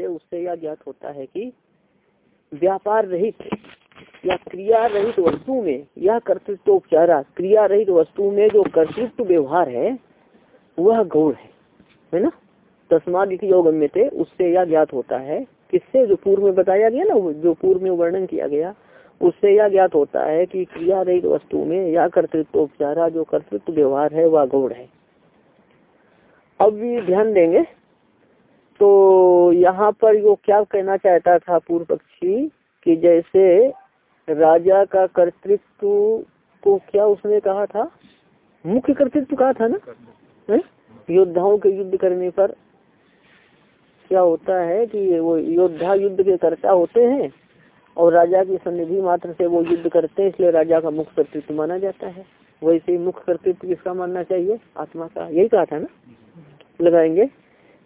है उससे यह ज्ञात होता है कि व्यापार रहित या क्रिया रहित वस्तु में यह कर्तृत्व उपचारा क्रिया रहित वस्तु में जो कर्तृत्व व्यवहार है, वह गौड़ है। है ना? तस्माद इसी अवगम्य थे उससे यह ज्ञात होता है, किससे? जो पूर्व में बताया गया ना जो पूर्व में वर्णन किया गया उससे यह ज्ञात होता है कि क्रिया रहित वस्तु में या कर्तृत्व उपचारा जो कर्तृत्व व्यवहार है, वह गौड़ है। अब भी ध्यान देंगे। तो यहाँ पर वो क्या कहना चाहता था पूर्व पक्षी, कि जैसे राजा का कर्तृत्व को क्या उसने कहा था? मुख्य कर्तृत्व कहा था ना? योद्धाओं के युद्ध करने पर क्या होता है कि वो योद्धा युद्ध के कर्ता होते हैं और राजा की सन्निधि मात्र से वो युद्ध करते हैं, इसलिए राजा का मुख्य कर्तृत्व माना जाता है। वैसे ही मुख्य कर्तृत्व किसका मानना चाहिए? आत्मा का। यही कहा था ना? लगाएँगे।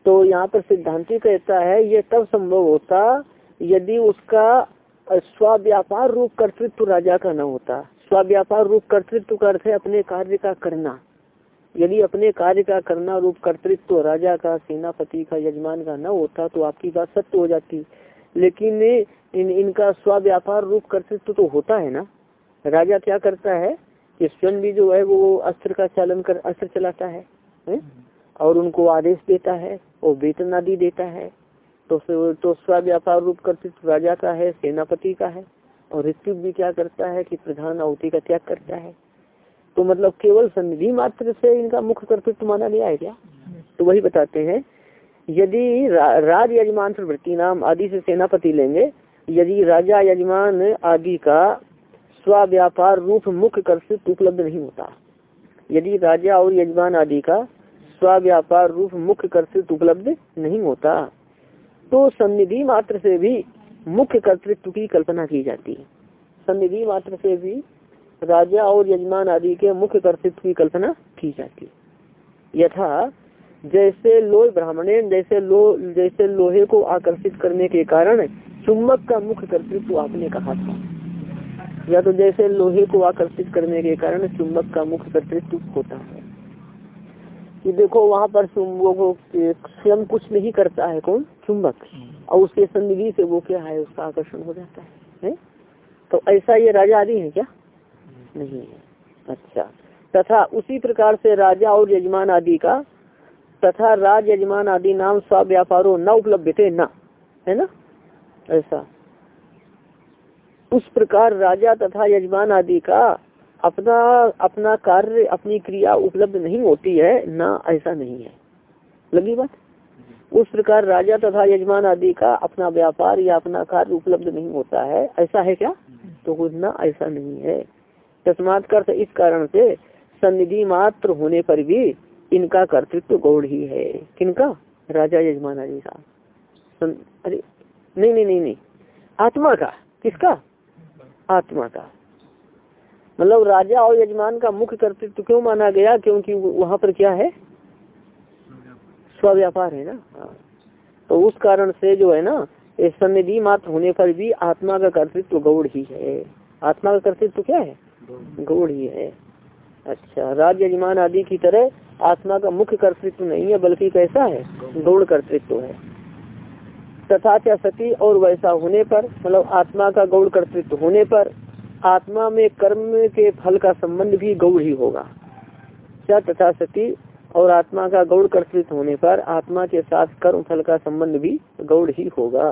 तो यहाँ पर सिद्धांति कहता है, ये तब संभव होता यदि उसका स्वाव्यापार रूप कर्तृत्व राजा का न होता। स्वाव्यापार रूप कर्तृत्व का अर्थ है अपने कार्य का करना। यदि अपने कार्य का करना रूप कर्तृत्व राजा का, सेनापति का, यजमान का न होता तो आपकी बात सत्य हो जाती। लेकिन इन इनका स्वाव्यापार रूप कर्तृत्व तो होता है ना? राजा क्या करता है कि स्वयं भी जो है वो अस्त्र का चालन कर अस्त्र चलाता है, है? और उनको आदेश देता है और वेतन आदि देता है। तो तो स्वाव्यापार रूप कर्तृत्व राजा का है सेनापति का है और ऋतु भी क्या करता है कि प्रधान अवती का त्याग करता है। तो मतलब केवल संधि मात्र से इनका मुख्य कर्तृत्व माना गया है क्या? तो वही बताते हैं यदि रा, राज यजमान प्रवृत्ति नाम आदि से सेनापति लेंगे यदि राजा यजमान आदि का स्वाव्यापार रूप मुख्य कर्तृत्व उपलब्ध नहीं होता यदि राजा और यजमान आदि का स्वाव्यापार रूप मुख्य कर्तृत्व उपलब्ध नहीं होता तो सन्निधि मात्र से भी मुख्य कर्तृत्व की कल्पना की जाती है। सन्निधि मात्र से भी राजा और यजमान आदि के मुख्य कर्तृत्व की कल्पना की जाती है। यथा जैसे लोह ब्राह्मणे जैसे लो जैसे लोहे को आकर्षित करने के कारण चुम्बक का मुख्य कर्तृत्व आपने कहा था। या तो जैसे लोहे को आकर्षित करने के कारण चुम्बक का मुख्य कर्तृत्व होता है। कि देखो वहाँ पर वो स्वयं कुछ नहीं करता है कौन? चुंबक। और उसके सन्निधि से वो क्या है? उसका आकर्षण हो जाता है, है? तो ऐसा ये राजा आदि है क्या? नहीं है। अच्छा। तथा उसी प्रकार से राजा और यजमान आदि का तथा राज यजमान आदि नाम स्व व्यापारो न उपलब्ध थे न। है ना? ऐसा। उस प्रकार राजा तथा यजमान आदि का अपना अपना कार्य, अपनी क्रिया उपलब्ध नहीं होती है, ना ऐसा नहीं है। लगी बात? उस प्रकार राजा तथा यजमान आदि का अपना व्यापार या अपना कार्य उपलब्ध नहीं होता है। ऐसा है क्या? तो कुछ ना ऐसा नहीं है। तस्मात कर इस कारण से सन्निधि मात्र होने पर भी इनका कर्तृत्व गौड़ ही है। किनका? राजा यजमान आदि का। अरे, नहीं नहीं नहीं नहीं। आत्मा का। किसका? आत्मा का। मतलब राजा और यजमान का मुख्य कर्तृत्व क्यों माना गया? क्योंकि वहाँ पर क्या है? स्व्यापार है ना। हाँ। तो उस कारण से जो है ना सन्निधि मात्र होने पर भी आत्मा का कर्तृत्व गौड़ ही है। आत्मा का कर्तृत्व क्या है? गौड़ ही है। अच्छा राज यजमान आदि की तरह आत्मा का मुख्य कर्तृत्व नहीं है, बल्कि कैसा है गौड़ कर्तृत्व है। तथा क्या सती और वैसा होने पर मतलब आत्मा का गौड़ कर्तृत्व होने पर, आत्मा में कर्म के फल का संबंध भी गौड़ ही होगा। क्या तथा सती और आत्मा का गौड़ कर्तृत्व होने पर, आत्मा के साथ कर्म फल का संबंध भी गौड़ ही होगा।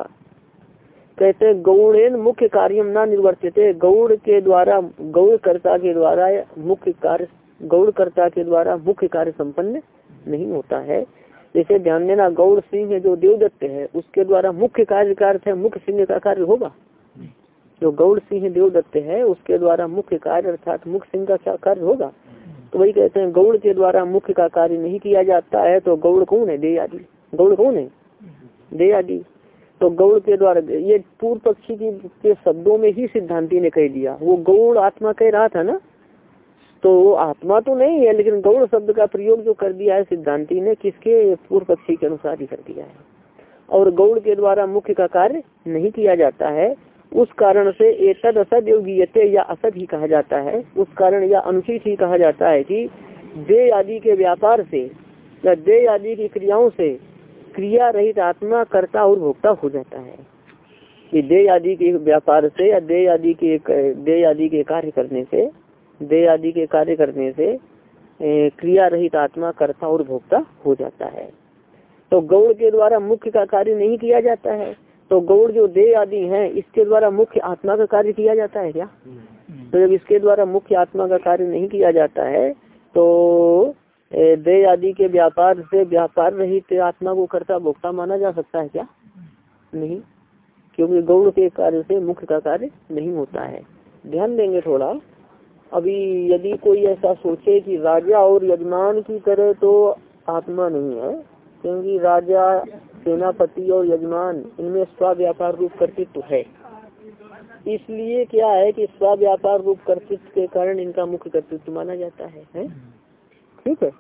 कहते गौड़ेन मुख्य कार्य न निर्वर्तित। गौड़ के द्वारा गौड़ कर्ता के द्वारा मुख्य कार्य गौड़ कर्ता के द्वारा मुख्य कार्य संपन्न नहीं होता है। जैसे ध्यान देना, गौड़ सिंह जो देवदत्त है, उसके द्वारा मुख्य कार्य का अर्थ है, मुख्य सिंह का कार्य होगा। जो गौड़ सिंह देवदत्त है, उसके द्वारा मुख्य कार्य अर्थात मुख्य सिंह का क्या कार्य होगा? तो वही कहते हैं, गौड़ के द्वारा मुख्य का कार्य नहीं किया जाता है तो गौड़ कौन है? दे आदि गौड़ कौन है? दे आदि तो गौड़ के द्वारा, ये पूर्व पक्षी की, के शब्दों में ही सिद्धांति ने कह दिया। वो गौड़ आत्मा कह रहा था ना? तो आत्मा तो नहीं है, लेकिन गौड़ शब्द का प्रयोग जो कर दिया है सिद्धांति ने, किसके पूर्व पक्षी के अनुसार ही कर दिया है। और गौड़ के द्वारा मुख्य का कार्य नहीं किया जाता है, उस कारण से एतद असद योगीयते या असद ही कहा जाता है। उस कारण या अनुचित ही कहा जाता है कि दे आदि के व्यापार से या दे आदि की क्रियाओं से क्रिया रहित आत्मा कर्ता और भोक्ता हो जाता है। कि दे आदि के व्यापार से या दे आदि के दे आदि के कार्य करने से दे आदि के कार्य करने से क्रिया रहित आत्मा कर्ता और भोक्ता हो जाता है। तो गौड़ के द्वारा मुख्य का कार्य नहीं किया जाता है। तो गौड़ जो दे आदि हैं, इसके द्वारा मुख्य आत्मा का कार्य किया जाता है क्या? तो जब इसके द्वारा मुख्य आत्मा का कार्य नहीं किया जाता है तो दे आदि के व्यापार से व्यापार रहित आत्मा को कर्ता भोक्ता माना जा सकता है क्या? नहीं। क्योंकि गौड़ के कार्य से मुख्य का कार्य नहीं होता है। ध्यान देंगे थोड़ा। अभी यदि कोई ऐसा सोचे कि राजा और यजमान की तरह तो आत्मा नहीं है क्योंकि राजा सेनापति और यजमान इनमें स्व व्यापार रूप कर्तृत्व है। इसलिए क्या है कि स्व व्यापार रूप कर्तृत्व के कारण इनका मुख्य कर्तृत्व माना जाता है, है? ठीक है?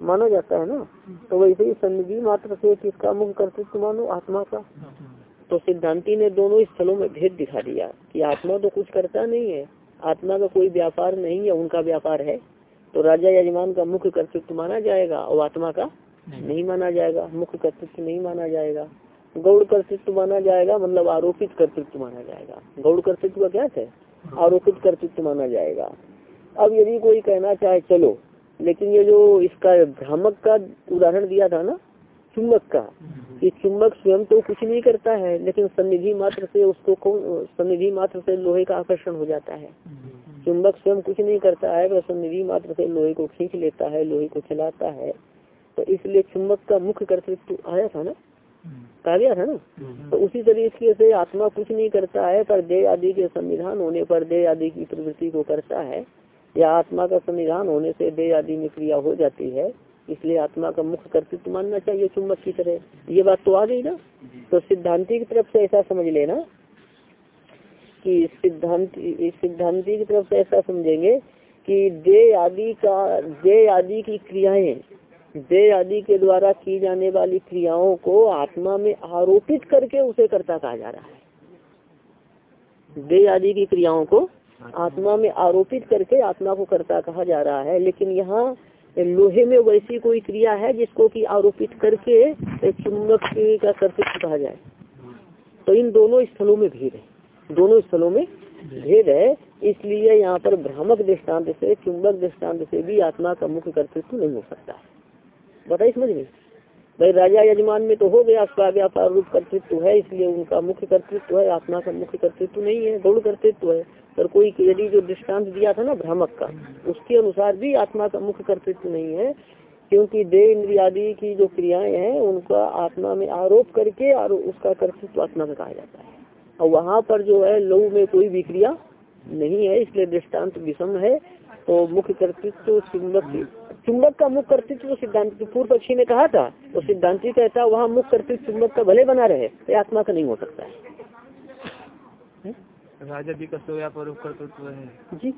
माना जाता है ना? तो वैसे ही सन्निधि मात्र से किसका मुख्य कर्तृत्व मानो? आत्मा का। तो सिद्धांति ने दोनों स्थलों में भेद दिखा दिया कि आत्मा तो कुछ करता नहीं है। आत्मा का कोई व्यापार नहीं है उनका व्यापार है तो राजा यजमान का मुख्य कर्तृत्व माना जाएगा और आत्मा का नहीं। नहीं माना जाएगा मुख्य कर्तृत्व नहीं माना जाएगा। गौड़ कर्तृत्व माना जाएगा मतलब आरोपित कर्तृत्व माना जाएगा। गौड़ कर्तृत्व का क्या है? आरोपित कर्तृत्व माना जाएगा। अब यदि कोई कहना चाहे चलो लेकिन ये जो इसका भ्रामक का उदाहरण दिया था ना चुम्बक का कि चुम्बक स्वयं तो कुछ नहीं करता है, लेकिन सन्निधि मात्र से उसको सन्निधि मात्र से लोहे का आकर्षण हो जाता है। चुम्बक स्वयं कुछ नहीं करता है, वह सन्निधि मात्र से लोहे को खींच लेता है, लोहे को चलाता है। तो इसलिए चुम्बक का मुख्य कर्तृत्व आया था ना? कहा गया था ना? तो उसी तरीके से आत्मा कुछ नहीं करता है, पर देह आदि के संविधान होने पर देह आदि की प्रवृत्ति को करता है। या आत्मा का संविधान होने से देह आदि में क्रिया हो जाती है। इसलिए आत्मा का मुख्य कर्तृत्व मानना चाहिए चुम्बक की तरह। ये बात तो आ गई ना? तो सिद्धांति की तरफ़ से ऐसा समझ लेना कि सिद्धांति सिद्धांति की तरफ़ से ऐसा समझेंगे कि दे आदि का दे आदि की क्रियाएँ दे आदि के द्वारा की जाने वाली क्रियाओं को आत्मा में आरोपित करके उसे कर्ता कहा जा रहा है। दे आदि की क्रियाओं को आत्मा में आरोपित करके आत्मा को कर्ता कहा जा रहा है। लेकिन यहाँ लोहे में वैसी कोई क्रिया है जिसको कि आरोपित करके चुम्बक का कर्तृत्व कहा जाए? तो इन दोनों स्थलों में भेद है। दोनों स्थलों में भेद है, इसलिए यहाँ पर भ्रामक दृष्टांत से, चुंबक दृष्टांत से भी आत्मा का मुख्य कर्तृत्व नहीं हो सकता है। बताइए, समझ में भाई, राजा यजमान में तो हो गया स्वा व्यापार रूप कर्तृत्व है, इसलिए उनका मुख्य कर्तृत्व है, आत्मा का मुख्य कर्तृत्व नहीं है गौड़ कर्तृत्व है। पर कोई यदि जो दृष्टांत दिया था ना भ्रामक का, उसके अनुसार भी आत्मा का मुख्य कर्तृत्व नहीं है, क्योंकि दे इंद्रियादि की जो क्रियाएँ हैं, उनका आत्मा में आरोप करके और उसका कर्तृत्व आत्मा का कहा जाता है। और वहाँ पर जो है लघु में कोई भी क्रिया नहीं है, इसलिए दृष्टांत विषम है। तो मुख्य कर्तृत्व चुंबक चुंबक का मुख्य कर्तृत्व सिद्धांत पूर्व पक्षी ने कहा था तो सिद्धांति कहता, वहाँ मुख्य कर्तृत्व चुंबक का भले बना रहे तो आत्मा का नहीं हो सकता है। राजा जी का स्वव्यापार कर्तृत्व है। जी।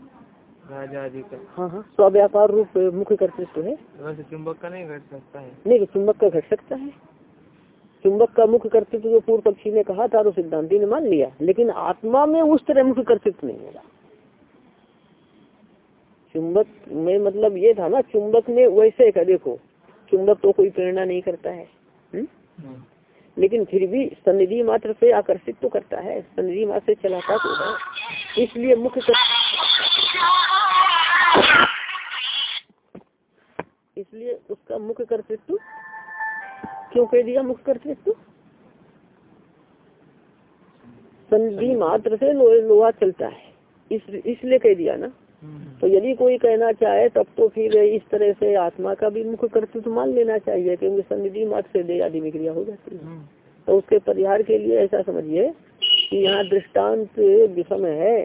राजा जी का। हाँ हाँ। स्वव्यापार रूप मुख्य कर्तृत्व है। वैसे चुंबक का नहीं घट सकता है। नहीं तो चुंबक का घट सकता है। चुंबक का मुख्य कर्तृत्व जो पूर्व पक्षी ने कहा था सिद्धांति ने मान लिया। लेकिन आत्मा में उस तरह मुख्य कर्तृत्व नहीं होगा चुंबक में मतलब ये था ना चुंबक में वैसे का देखो। चुंबक तो कोई प्रेरणा नहीं करता है। हुँ? लेकिन फिर भी सन्निधि मात्र से आकर्षित तो करता है, सन्निधि मात्र से चलाता तो है। इसलिए मुख्य कर... इसलिए उसका मुख्य कर्तृत्व क्यों कह दिया मुख्य कर्तृत्व? सन्निधि मात्र से लोहा चलता है। इस इसलिए कह दिया ना। तो यदि कोई कहना चाहे तब तो फिर इस तरह से आत्मा का भी मुख्य कर्तृत्व मान लेना चाहिए क्योंकि सन्निधि मात्र से दे आदि में क्रिया हो जाती है। तो उसके परिहार के लिए ऐसा समझिए कि यहाँ दृष्टांत विषम है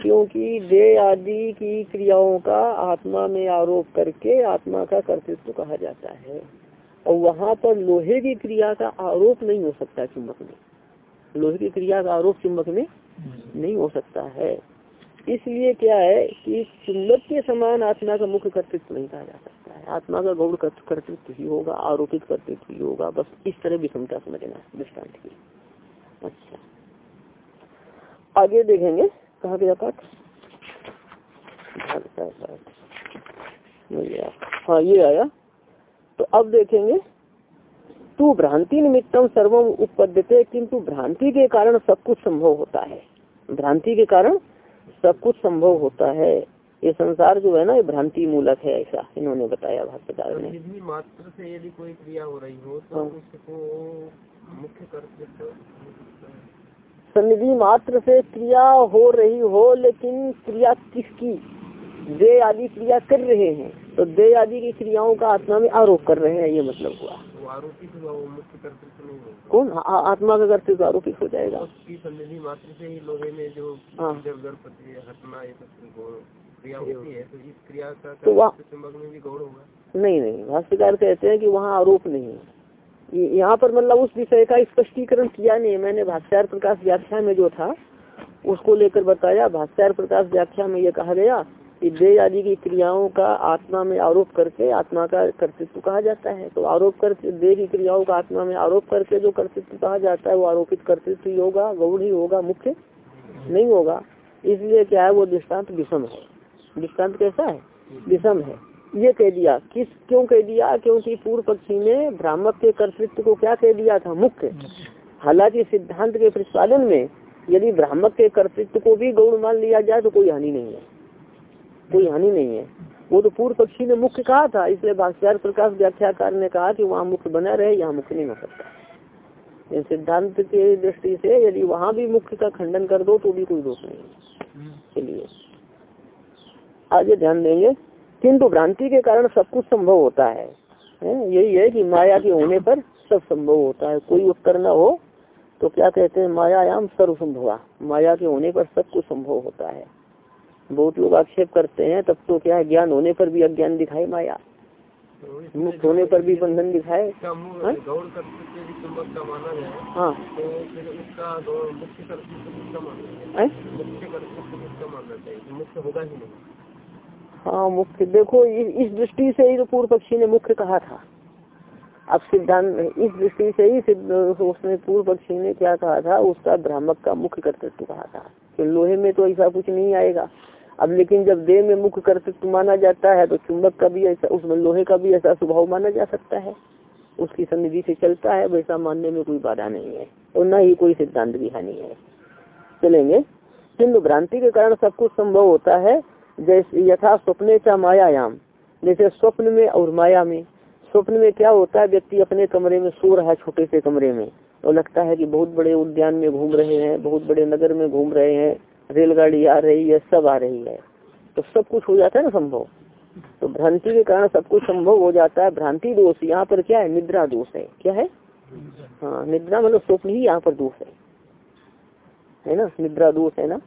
क्योंकि दे आदि की क्रियाओं का आत्मा में आरोप करके आत्मा का कर्तृत्व कहा जाता है। और वहाँ पर लोहे की क्रिया का आरोप नहीं हो सकता चुंबक में। लोहे की क्रिया का आरोप चुंबक में नहीं हो सकता है। इसलिए क्या है कि चुंबक के समान आत्मा का मुख्य कर्तृत्व नहीं कहा जा सकता है। आत्मा का गौड़ कर्तृत्व ही होगा, आरोपित कर्तृत्व ही होगा। बस इस तरह विषमता समझना दृष्टांत की अच्छा। आगे देखेंगे, कहा गया पाठ हाँ? ये आया। तो अब देखेंगे, तू भ्रांति निमित्तम सर्वम उपपद्यते किंतु भ्रांति के कारण सब कुछ संभव होता है। भ्रांति के कारण सब कुछ संभव होता है। ये संसार जो है ना ये भ्रांति मूलक है ऐसा इन्होंने बताया भाष्यकार ने। निधि मात्र से यदि कोई क्रिया हो रही हो तो हाँ। उसको मुख्य सन्निधि मात्र से क्रिया हो रही हो लेकिन क्रिया किसकी? दे आदि क्रिया कर रहे हैं। तो दे आदि की क्रियाओं का आत्मा में आरोप कर रहे हैं ये मतलब हुआ। आरोपित हुआ वो मुख्य कर्तृत्व नहीं होगा। कौन? आ, आत्मा का कर्तव्य आरोपित हो जाएगा। उसकी सन्निधि मात्र से ही लोहे में जो हाँ। हटना ये क्रिया होती है तो इस क्रिया का तो वहाँ- में भी गौण होगा। नहीं नहीं भाष्यकार कहते हैं कि वहाँ आरोप नहीं है। यहाँ पर मतलब उस विषय का स्पष्टीकरण किया नहीं है। मैंने भाष्यार प्रकाश व्याख्या में जो था उसको लेकर बताया। भाष्यार प्रकाश व्याख्या में ये कहा गया कि दे आदि की क्रियाओं का आत्मा में आरोप करके आत्मा का कर्तृत्व कहा जाता है। तो आरोप करके दे की क्रियाओं का आत्मा में आरोप करके जो कर्तृत्व कहा जाता है, वो आरोपित कर्तृत्व ही होगा गौड़ ही होगा, मुख्य नहीं होगा। इसलिए क्या है, वो दृष्टांत विषम है। दृष्टांत कैसा है? विषम है। ये कह दिया, किस, क्यों कह दिया? क्योंकि पूर्व पक्षी ने भ्रामक के कर्तृत्व को क्या कह दिया था? मुख्य। हालाँकि सिद्धांत के प्रतिपादन में यदि भ्रामक के कर्तृत्व को भी गौण मान लिया जाए तो कोई हानि नहीं है। कोई हानि नहीं है। वो तो पूर्व पक्षी ने मुख्य कहा था इसलिए भाष्यार प्रकाश व्याख्याकार ने कहा कि वहाँ मुख्य बना रहे यहाँ मुख्य नहीं हो सकता। सिद्धांत के दृष्टि से यदि वहाँ भी मुख्य का खंडन कर दो तो भी कोई दोष नहीं है। चलिए। आगे ध्यान देंगे। किंतु भ्रांति के कारण सब कुछ संभव होता है? यही है कि माया के होने पर सब संभव होता है। कोई उत्तर न हो तो क्या कहते हैं मायायाम सर्व संभवा माया के होने पर सब कुछ संभव होता है। बहुत लोग आक्षेप करते हैं तब तो क्या है ज्ञान होने पर भी अज्ञान दिखाए माया? मुक्त होने पर भी बंधन दिखाए? हाँ? हाँ मुख्य देखो इस दृष्टि से ही तो पूर्व पक्षी ने मुख्य कहा था। अब सिद्धांत इस दृष्टि से ही सिद्ध- उसने पूर्व पक्षी ने क्या कहा था? उसका भ्रामक का मुख्य कर्तृत्व कहा था कि लोहे में तो ऐसा कुछ नहीं आएगा। अब लेकिन जब देह में मुख्य कर्तृत्व माना जाता है तो चुंबक का भी ऐसा, उसमें लोहे का भी ऐसा स्वभाव माना जा सकता है। उसकी सन्निधि से चलता है, वैसा मानने में कोई बाधा नहीं है, और न ही कोई सिद्धांत भी हानि है। चलेंगे? किन्तु भ्रांति के कारण सब कुछ संभव होता है, जैसे यथा स्वप्ने का मायायाम। जैसे स्वप्न में और माया में। स्वप्न में क्या होता है, व्यक्ति अपने कमरे में सो रहा है, छोटे से कमरे में, और लगता है कि बहुत बड़े उद्यान में घूम रहे हैं, बहुत बड़े नगर में घूम रहे हैं रेलगाड़ी आ रही है, सब आ रही है। तो सब कुछ हो जाता है ना संभव। तो भ्रांति के कारण सब कुछ संभव हो जाता है। भ्रांति दोष, यहाँ पर क्या है? निद्रा दोष है। क्या है? हाँ निद्रा मतलब स्वप्न ही यहाँ पर दोष है। है ना? निद्रा दोष है ना?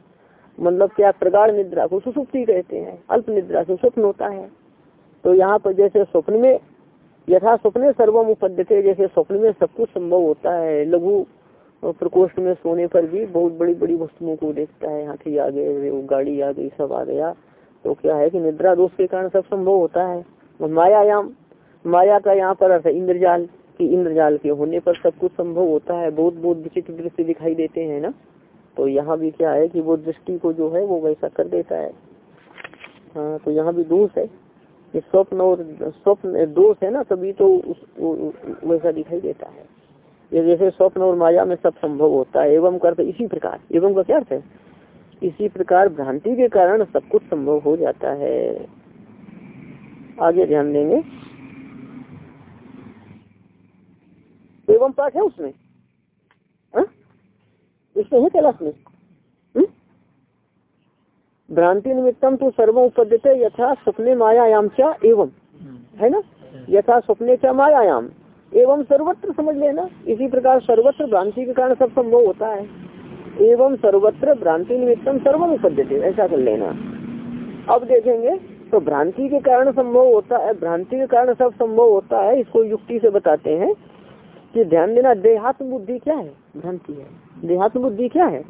मतलब क्या? प्रगाढ़ निद्रा को सुसुप्ति कहते हैं। अल्प निद्रा से स्वप्न होता है। तो यहाँ पर जैसे स्वप्न में यथा स्वप्न सर्वम उपद्यते जैसे स्वप्न में सब कुछ संभव होता है। लघु प्रकोष्ठ में सोने पर भी बहुत बड़ी बड़ी वस्तुओं को देखता है। हाथी आ गए गाड़ी आ गई सब आ गया। तो क्या है कि निद्रा दोष के कारण सब संभव होता है। और मायायाम माया का यहाँ पर अर्थ है इंद्रजाल की इंद्रजाल के होने पर सब कुछ संभव होता है। बहुत बहुत विचित्र दृश्य दिखाई देते हैं ना। तो यहाँ भी क्या है कि वो दृष्टि को जो है वो वैसा कर देता है। हाँ तो यहाँ भी दोष है। स्वप्न और स्वप्न दोष है ना तभी तो उस, वैसा दिखाई देता है। ये जैसे स्वप्न और माया में सब संभव होता है एवं कर इसी प्रकार। एवं का क्या अर्थ है? इसी प्रकार भ्रांति के कारण सब कुछ संभव हो जाता है। आगे ध्यान देंगे। एवं पाठ है उसमें? हाँ? इसमें है कैलाश में? हम्म? भ्रांति निमित्तम तो सर्व उपद्यते यथा स्वप्ने मायायाम चा एवं। है ना? यथा स्वप्ने चा मायायाम। एवं सर्वत्र समझ लेना। इसी प्रकार सर्वत्र भ्रांति के कारण सब संभव होता है। एवं सर्वत्र भ्रांति निमित्तम सर्वम उपद्यते, ऐसा कर लेना। अब देखेंगे तो भ्रांति के कारण संभव होता है, भ्रांति के कारण सब संभव होता है, इसको युक्ति से बताते हैं कि ध्यान देना, देहात्म बुद्धि क्या है? भ्रांति है। देहात्म बुद्धि क्या है?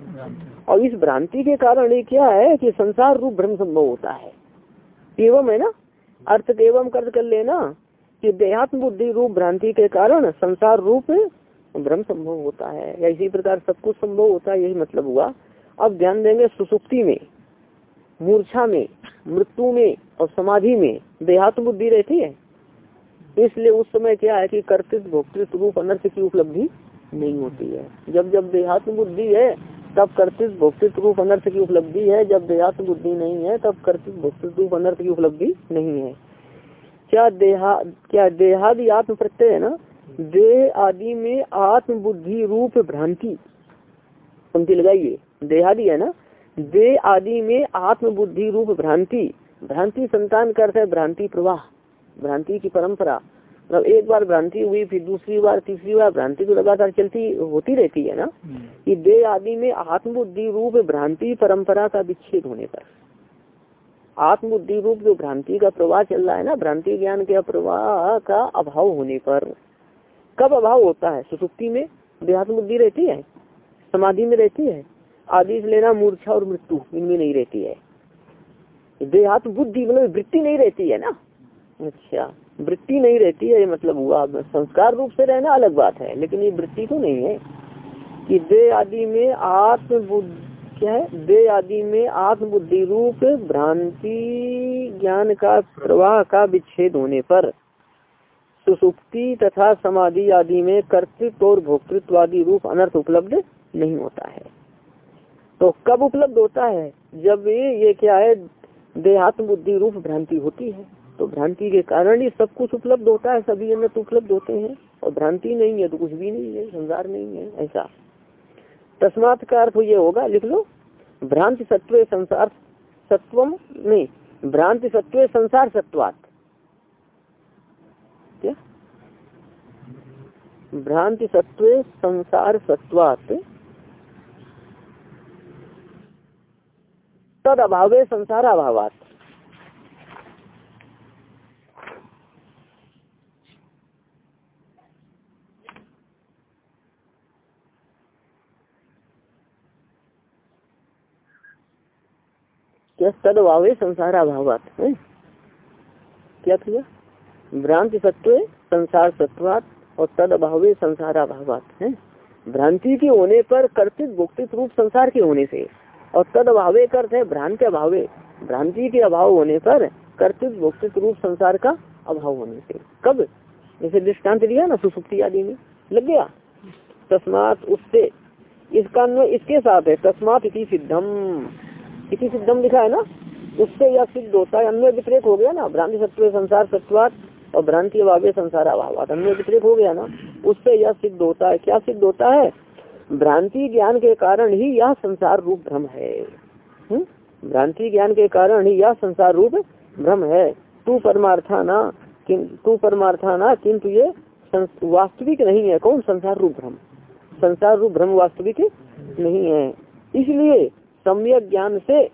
और इस भ्रांति के कारण ये क्या है कि संसार रूप भ्रम संभव होता है। एवं है ना? अर्थ एवं कर कर लेना। कि देहात्म बुद्धि रूप भ्रांति के कारण संसार रूप भ्रम संभव होता है। या इसी प्रकार सब कुछ संभव होता है, यही मतलब हुआ। अब ध्यान देंगे सुसुप्ति में, मूर्छा में, मृत्यु में और समाधि में देहात्म बुद्धि रहती है। इसलिए उस समय क्या है कि कर्तृत्व भोक्तृत्व रूप अनर्थ की उपलब्धि नहीं होती है। जब जब देहात्म बुद्धि है, तब कर्तृत्व भोक्तृत्व रूप अनर्थ की उपलब्धि है। जब देहात्म बुद्धि नहीं है, तब कर्तृत्व भोक्तृत्व रूप अनर्थ की उपलब्धि नहीं है। क्या देहा क्या देहादि आत्म प्रत्यय है ना? देह आदि में आत्म बुद्धि रूप भ्रांति। पंक्ति लगाइए। देहादि है ना? देह आदि में आत्म बुद्धि रूप भ्रांति। भ्रांति संतान करते है भ्रांति प्रवाह। भ्रांति की परंपरा। मतलब एक बार भ्रांति हुई फिर दूसरी बार तीसरी बार भ्रांति तो लगातार चलती होती रहती है ना? कि देह आदि में आत्मबुद्धि रूप भ्रांति परंपरा का विच्छेद होने पर। आत्मबुद्धि रूप जो भ्रांति का प्रवाह चल रहा है ना, भ्रांति ज्ञान के प्रवाह का अभाव होने पर, कब अभाव होता है? सुसुप्ति में? देहात्म बुद्धि रहती है? समाधि में रहती है? आदि लेना मूर्छा और मृत्यु, इनमें नहीं रहती है। देहात्म बुद्धि मतलब वृत्ति नहीं रहती है ना? अच्छा वृत्ति नहीं रहती है, ये मतलब हुआ। संस्कार रूप से रहना अलग बात है, लेकिन ये वृत्ति तो नहीं है। कि दे आदि में आत्म क्या है। दे आदि में आत्मबुद्धि रूप भ्रांति, ज्ञान का, प्रवाह का विच्छेद होने पर सुसुप्ति तथा समाधि आदि में कर्तृत्व और भोक्तृत्व आदि रूप अनर्थ उपलब्ध नहीं होता है। तो कब उपलब्ध होता है? जब ये क्या है? देहात्म बुद्धि रूप भ्रांति होती है। तो भ्रांति के कारण ही सब कुछ उपलब्ध होता है, सभी अनर्थ उपलब्ध होते हैं। और भ्रांति नहीं है तो कुछ भी नहीं है, संसार नहीं है, ऐसा। तस्मात का अर्थ ये होगा, लिख लो। भ्रांति सत्व संसार सत्वम नहीं भ्रांति सत्व संसार सत्वात। क्या भ्रांति सत्व संसार सत्वात। तद अभावे संसार अभावात क्या? तद अभावे संसार है क्या किया? भ्रांति सत्व संसार सत्वात और तद अभावे संसारा अभावात है भ्रांति के होने पर कर्तित भुक्तित रूप संसार के होने से और तद अभावे करते है भ्रांति अभावे। भ्रांति के अभाव होने पर कर्तित भुक्तित रूप संसार का अभाव होने से। कब? जैसे दृष्टांत दिया ना, सुसुप्ति आदि में। लग गया? तस्मात उससे। इसका इसके साथ है, तस्मात इति सिद्धम। इसी सिद्धम लिखा है ना? उससे यह सिद्ध होता है अन्य व्यतिरेक हो गया ना? भ्रांति सत्व संसार सत्वात और भ्रांति अभाव संसार अभाव अन्य व्यतिरेक हो गया ना? उससे यह सिद्ध होता है। क्या सिद्ध होता है? भ्रांति ज्ञान के कारण ही यह संसार रूप भ्रम है। हम्म? भ्रांति ज्ञान के कारण ही यह संसार रूप भ्रम है। तू परमार्था ना तू परमार्था ना, किंतु ये वास्तविक नहीं है। कौन? संसार रूप भ्रम। संसार रूप भ्रम वास्तविक नहीं है। इसलिए सम्यक ज्ञान से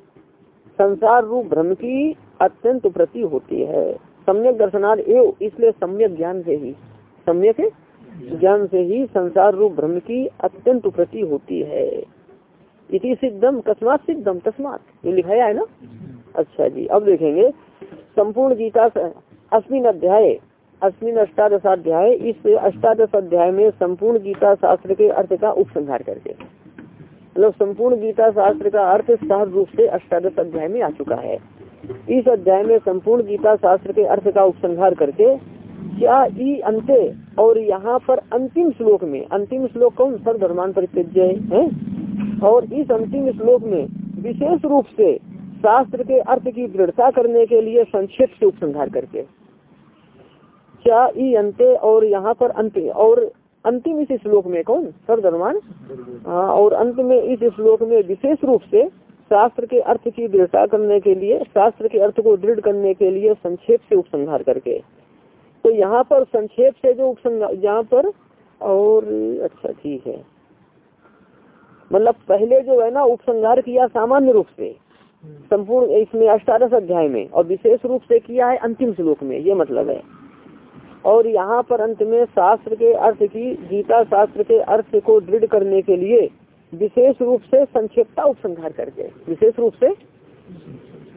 संसार रूप भ्रम की अत्यंत प्रति होती है। सम्यक दर्शनार्थ एव, इसलिए सम्यक ज्ञान से ही, सम्यक ज्ञान से ही संसार रूप भ्रम की अत्यंत प्रति होती है। इति सिद्धम कस्मात सिद्धम तस्मात। ये लिखाया है ना? अच्छा जी, अब देखेंगे। संपूर्ण गीता अस्मिन अध्याय, अस्मिन अष्टादशाध्याय, इस अष्टादश अध्याय में संपूर्ण गीता शास्त्र के अर्थ का उपसंहार करके। मतलब संपूर्ण गीता शास्त्र का अर्थ सहज रूप से अष्टादश अध्याय में आ चुका है। इस अध्याय में संपूर्ण गीता शास्त्र के अर्थ का उपसंहार करके, क्या ई अंत्य और यहाँ पर अंतिम श्लोक में, अंतिम श्लोक कौन सर्वधर्मान परित्यज्य है? और इस अंतिम श्लोक में विशेष रूप से शास्त्र के अर्थ की दृढ़ता करने के लिए संक्षेप से उपसंहार करके, क्या ई अंत्य और यहाँ पर अंत्य और अंतिम इस श्लोक में कौन? सर्वधर्मान हाँ और अंत में इस श्लोक में विशेष रूप से शास्त्र के अर्थ की दृढ़ता करने के लिए, शास्त्र के अर्थ को दृढ़ करने के लिए संक्षेप से उपसंहार करके। तो यहाँ पर संक्षेप से जो उपसंहार, यहाँ पर और अच्छा ठीक है। मतलब पहले जो है ना, उपसंहार किया सामान्य रूप से, संपूर्ण इसमें अष्टादश अध्याय में, और विशेष रूप से किया है अंतिम श्लोक में, ये मतलब है। और यहाँ पर अंत में शास्त्र के अर्थ की गीता शास्त्र के अर्थ को दृढ़ करने के लिए विशेष रूप से संक्षेपता उपसंहार करके विशेष रूप से?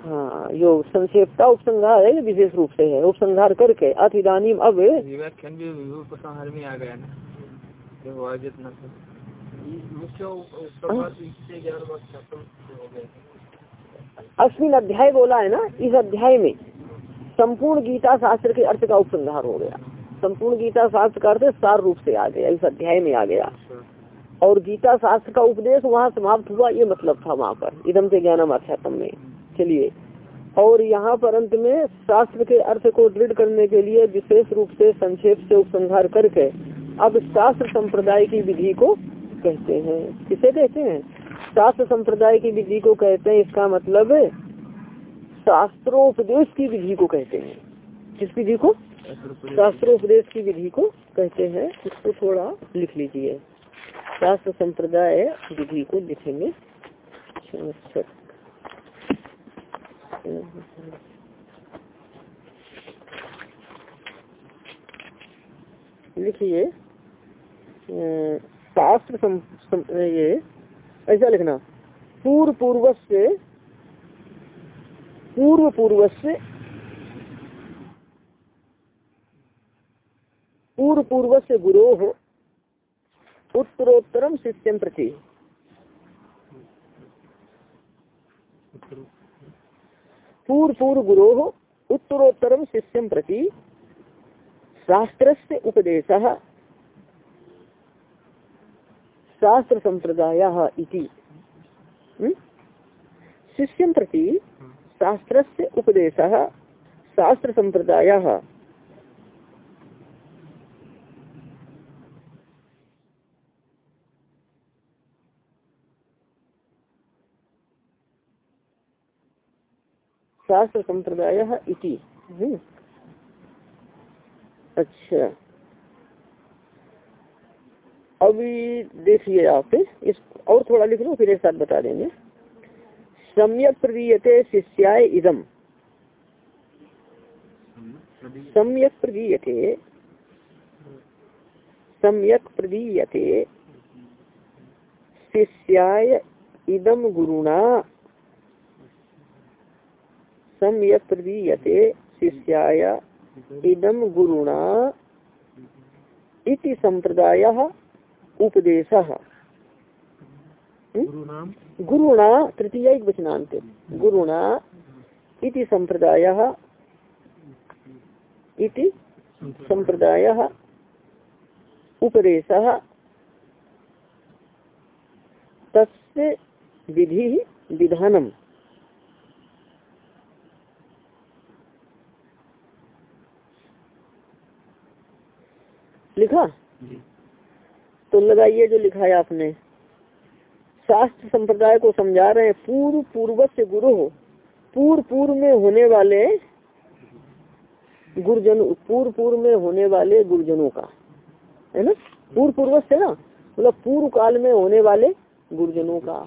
हाँ जो संक्षेपता उपसंहार है विशेष रूप से है उपसंहार करके अथ इधानी अब उपसंहार में आ गया ना मुख्य उपसंहार इससे ज्ञान खत्म हो अश्विन अध्याय बोला है ना इस अध्याय में संपूर्ण गीता शास्त्र के अर्थ का उपसंहार हो गया। संपूर्ण गीता शास्त्र का अर्थ सार रूप से आ गया, इस अध्याय में आ गया। और गीता शास्त्र का उपदेश वहाँ समाप्त हुआ, ये मतलब था वहाँ पर। इदम से ज्ञानम अध्यात्म में। चलिए। और यहाँ पर अंत में शास्त्र के अर्थ को दृढ़ करने के लिए विशेष रूप से संक्षेप से उपसंहार करके अब शास्त्र संप्रदाय की विधि को कहते हैं। किसे कहते हैं? शास्त्र संप्रदाय की विधि को कहते हैं, इसका मतलब शास्त्रोपदेश की विधि को कहते हैं। किस विधि को? शास्त्रोपदेश। की विधि को कहते हैं। इसको थोड़ा लिख लीजिए। शास्त्र संप्रदाय विधि को लिखेंगे। लिखिए शास्त्र ये ऐसा लिखना। पूर्व पूर्व से पूर्व पूर्व से पूर्व पूर्व से गुरो हो उत्तरोत्तरम शिष्यम प्रति। पूर्व पूर्व गुरो उत्तरोत्तरम शिष्यम प्रति शास्त्र से उपदेश शास्त्र संप्रदाय इति शिष्यम प्रति शास्त्र से उपदेश शास्त्र संप्रदाय शास्त्र संप्रदाय इति। हम्म। अच्छा। अभी देखिए आप, इस और थोड़ा लिख लो, फिर एक साथ बता देंगे। सम्यक प्रदीयते शिष्याय इदम। सम्यक प्रदीयते सम्यक प्रदीयते शिष्याय इदम गुरुणा। सम्यक प्रदीयते शिष्याय इदम गुरुणा इति संप्रदाय उपदेश। गुरुणा तृतीय वचनांत। गुरुणा इति संप्रदाय। इति संप्रदाय। उपदेश। तस्य विधि विधानम। लिखा? तो लगाइए जो लिखा है आपने। शास्त्र संप्रदाय को समझा रहे हैं पूर्व पूर्व से गुरु हो। पूर्व पूर्व में होने वाले गुरुजन पूर्व पूर्व में होने वाले गुरुजनों का है ना? पूर्व पूर्व से ना? मतलब पूर्व काल में होने वाले गुरुजनों का।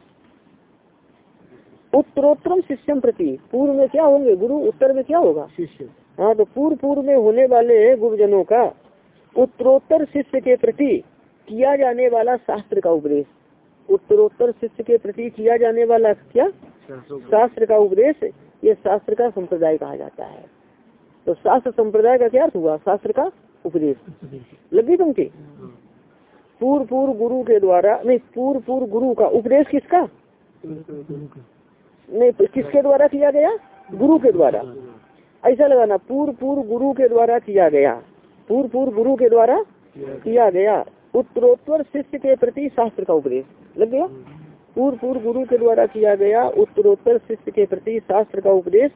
उत्तरोत्तरम शिष्यम प्रति पूर्व में क्या होंगे गुरु? उत्तर में क्या होगा? शिष्य। हाँ तो पूर्व पूर्व में होने वाले गुरुजनों का उत्तरोत्तर शिष्य के प्रति किया जाने वाला शास्त्र का उपदेश। उत्तरोत्तर शिष्य के प्रति किया जाने वाला क्या? शास्त्र का उपदेश, ये शास्त्र का संप्रदाय कहा जाता है। तो शास्त्र संप्रदाय का क्या अर्थ हुआ? शास्त्र का उपदेश। लगी पंक्ति? पूर्व पूर्व गुरु के द्वारा, नहीं पूर्व पूर्व गुरु का उपदेश किसका? नहीं, किसके द्वारा किया गया? गुरु के द्वारा। ऐसा लगाना पूर्व पूर्व गुरु के द्वारा किया गया। पूर्व पूर्व गुरु के द्वारा किया गया। उत्तरोत्तर शिष्य के प्रति शास्त्र का उपदेश। लग गया? पूर्व पूर्व गुरु के द्वारा किया गया उत्तरोत्तर शिष्य के प्रति शास्त्र का उपदेश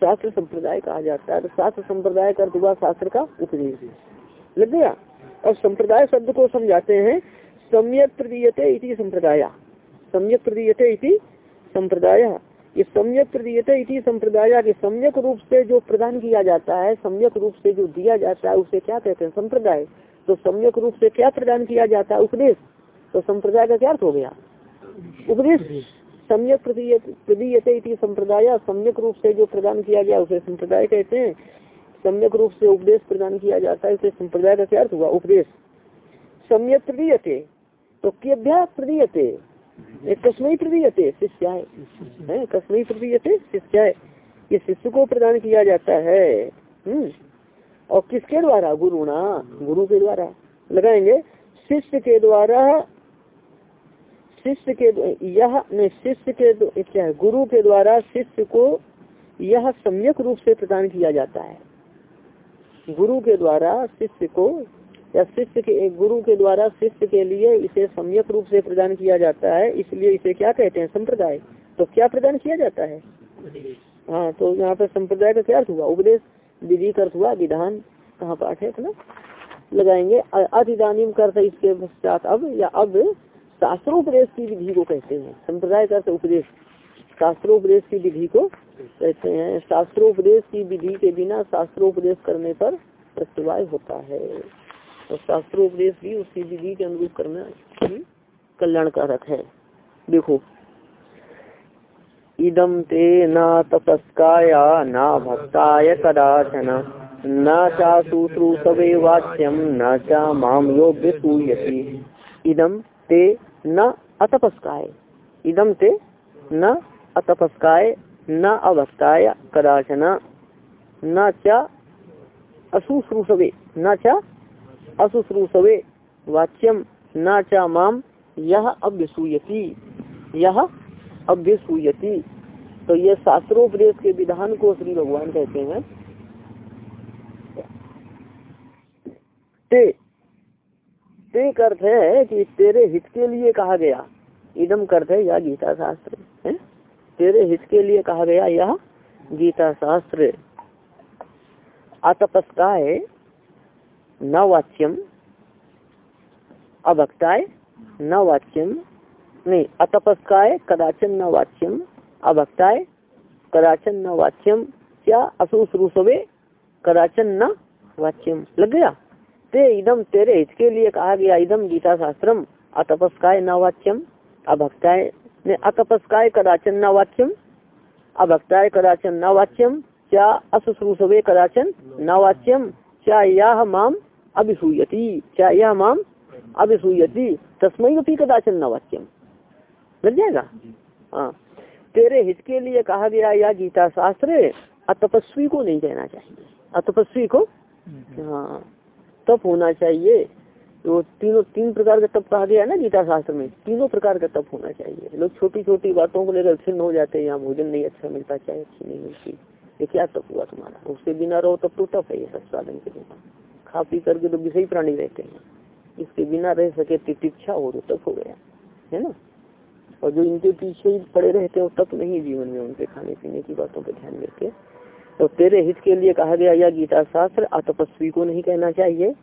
शास्त्र संप्रदाय कहा जाता है। तो शास्त्र संप्रदाय का हुआ शास्त्र का उपदेश। लग गया? अब संप्रदाय शब्द को समझाते हैं। सम्यक प्रदीयते संप्रदाय। सम्यक प्रदीयते संप्रदाय। ये सम्यक प्रदीयते संप्रदाय के सम्यक रूप से जो प्रदान किया जाता है, सम्यक रूप से जो दिया जाता है, उसे क्या कहते हैं? संप्रदाय। तो सम्यक रूप से क्या प्रदान किया जाता है? उपदेश। तो संप्रदाय का क्या अर्थ हो गया? उपदेश। सम्यक प्रदीयते संप्रदाय। सम्यक रूप से जो प्रदान किया गया, उसे संप्रदाय कहते हैं। सम्यक रूप से उपदेश प्रदान किया जाता है, उसे संप्रदाय का क्या अर्थ हुआ? उपदेश। सम्यक प्रदीयते। तो क्यभ्या प्रदीयते? कस्मई प्रदीयते, शिष्याय। है? कस्मई प्रदीयते, शिष्याय। ये शिष्य को प्रदान किया जाता है। हम्म। और किसके द्वारा? गुरु ना? गुरु के द्वारा। लगाएँगे? शिष्य के द्वारा। शिष्य के यह नहीं शिष्य के क्या है? गुरु के द्वारा शिष्य को यह सम्यक रूप से प्रदान किया जाता है। गुरु के द्वारा शिष्य को या शिष्य के गुरु के द्वारा शिष्य के लिए इसे सम्यक रूप से प्रदान किया जाता है इसलिए इसे क्या कहते हैं? संप्रदाय। तो क्या प्रदान किया जाता है? हाँ तो यहाँ पे संप्रदाय का क्या अर्थ हुआ? उपदेश। विधि का अर्थ हुआ, विधान कहाँ पाठ है अपना लगाएँगे अधिदानीम करते इसके पश्चात अब, या अब शास्त्रोपदेश की विधि को कहते हैं। संप्रदाय का उपदेश, शास्त्रोपदेश की विधि को कहते हैं। शास्त्रोपदेश की विधि के बिना शास्त्रोपदेश करने पर प्रत्यवाय होता है। और शास्त्रोपदेश भी उसकी विधि के अनुरूप करना कल्याणकारक है। देखो इदम ते न तपस्काय न भक्ताय कदाचन। न चाशुश्रूषवे वाच्यम न चा माम योग्य सूयति इदम ते न अतपस्काय। इदम ते न अतपस्काय, न अभक्ताय कदाचन। न चा अशुश्रूषवे न चा अशुश्रूषवे वाच्यम न चा माम यह अभ्यसूयति यह अभ्यसूयति तो ये शास्त्रोपदेश के विधान को श्री भगवान कहते हैं। ते ते अर्थ है कि तेरे हित के लिए कहा गया। इदम अर्थ है यह गीता शास्त्र है? तेरे हित के लिए कहा गया यह गीता शास्त्र अतपस्काय न वाच्यम। अभक्ताय, न वाच्यम। नहीं अतपस्काय कदाचन न वाच्यम, अभक्ताय कदाचन न वाच्यम, क्या अशुश्रूषवे कदाचन न वाच्यम। लग गया? ते इदम तेरे हित के लिए कहा गया इदम गीता शास्त्रम अतपस्काय न वाच्यम, अभक्ताय ने अतपस्काय कदाचन न वाच्यम, अभक्ताय कदाचन न वाच्यम, क्या अशुश्रूषवे कदाचन न वाच्यम, क्या यह माम अभिसूयति, क्या यह माम अभिसूयति तस्मय कदाचन न वाच्यम। लग जाएगा? हाँ। तेरे हित के लिए कहा गया या गीता शास्त्र अतपस्वी को नहीं कहना चाहिए। अतपस्वी को? हाँ। तप होना चाहिए। तो तीनों तीन प्रकार का तप कहा गया ना गीता शास्त्र में? तीनों प्रकार का तप होना चाहिए। लोग छोटी छोटी बातों को लेकर खिन्न हो जाते हैं यहाँ भोजन नहीं अच्छा मिलता चाय अच्छी नहीं मिलती। ये क्या तप हुआ तुम्हारा? उसके बिना रहो तब तो तप है ये सब साधन के बिना खा पी करके तो विषय प्राणी रहते हैं। इसके बिना रह सके तितिक्षा हो तो तप हो गया। है ना? और जो इनके पीछे ही पड़े रहते हैं तप नहीं जीवन में उनके खाने पीने की बातों पर ध्यान देते। तो तेरे हित के लिए कहा गया यह गीता शास्त्र अतपस्वी को नहीं कहना चाहिए।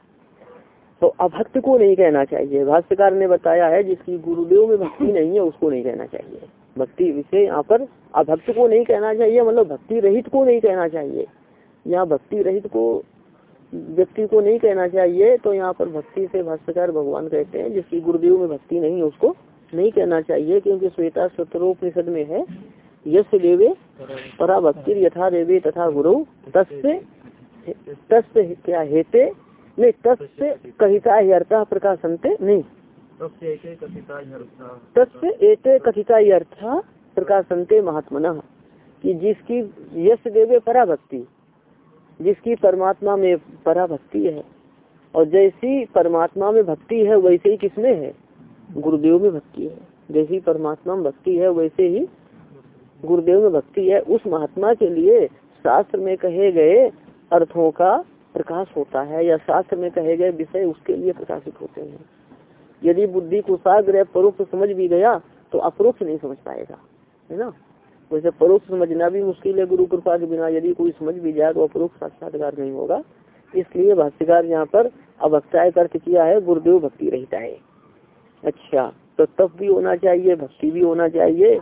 तो अभक्त को नहीं कहना चाहिए। भाष्यकार ने बताया है, जिसकी गुरुदेव में भक्ति नहीं है, उसको नहीं कहना चाहिए। भक्ति विषय यहाँ पर अभक्त को नहीं कहना चाहिए मतलब भक्ति रहित को नहीं कहना चाहिए। यहाँ भक्ति रहित को, व्यक्ति को नहीं कहना चाहिए तो यहाँ पर भक्ति से भाष्यकार भगवान कहते हैं, जिसकी गुरुदेव में भक्ति नहीं है, उसको नहीं कहना चाहिए क्योंकि श्वेता सत्रोपनिषद में है। यश देवे पराभक्ति यथा देवे तथा गुरु तस्य तस्य क्या हेते? नहीं तस्य कहिता अर्थ प्रकाशनते नहीं। तस्य एते कथिता अर्थ प्रकाशनते महात्मना कि जिसकी यश देवे पराभक्ति जिसकी परमात्मा में पराभक्ति है और जैसी परमात्मा में भक्ति है वैसे ही किसमें है? गुरुदेव में भक्ति है। जैसी परमात्मा में भक्ति है, वैसे ही गुरुदेव में भक्ति है। उस महात्मा के लिए शास्त्र में कहे गए अर्थों का प्रकाश होता है या शास्त्र में कहे गए विषय उसके लिए प्रकाशित होते हैं। यदि बुद्धि कुशाग्र परोक्ष समझ भी गया तो अपरोक्ष नहीं समझ पाएगा, है ना? वैसे परोक्ष समझना भी मुश्किल है गुरु कृपा के बिना। यदि कोई समझ भी जाए तो अपरोक्ष साक्षात्कार नहीं होगा। इसलिए भाष्यकार यहाँ पर अभक्ताय अर्थ किया है, गुरुदेव भक्ति रहता है। अच्छा तो तप भी होना चाहिए, भक्ति भी होना चाहिए।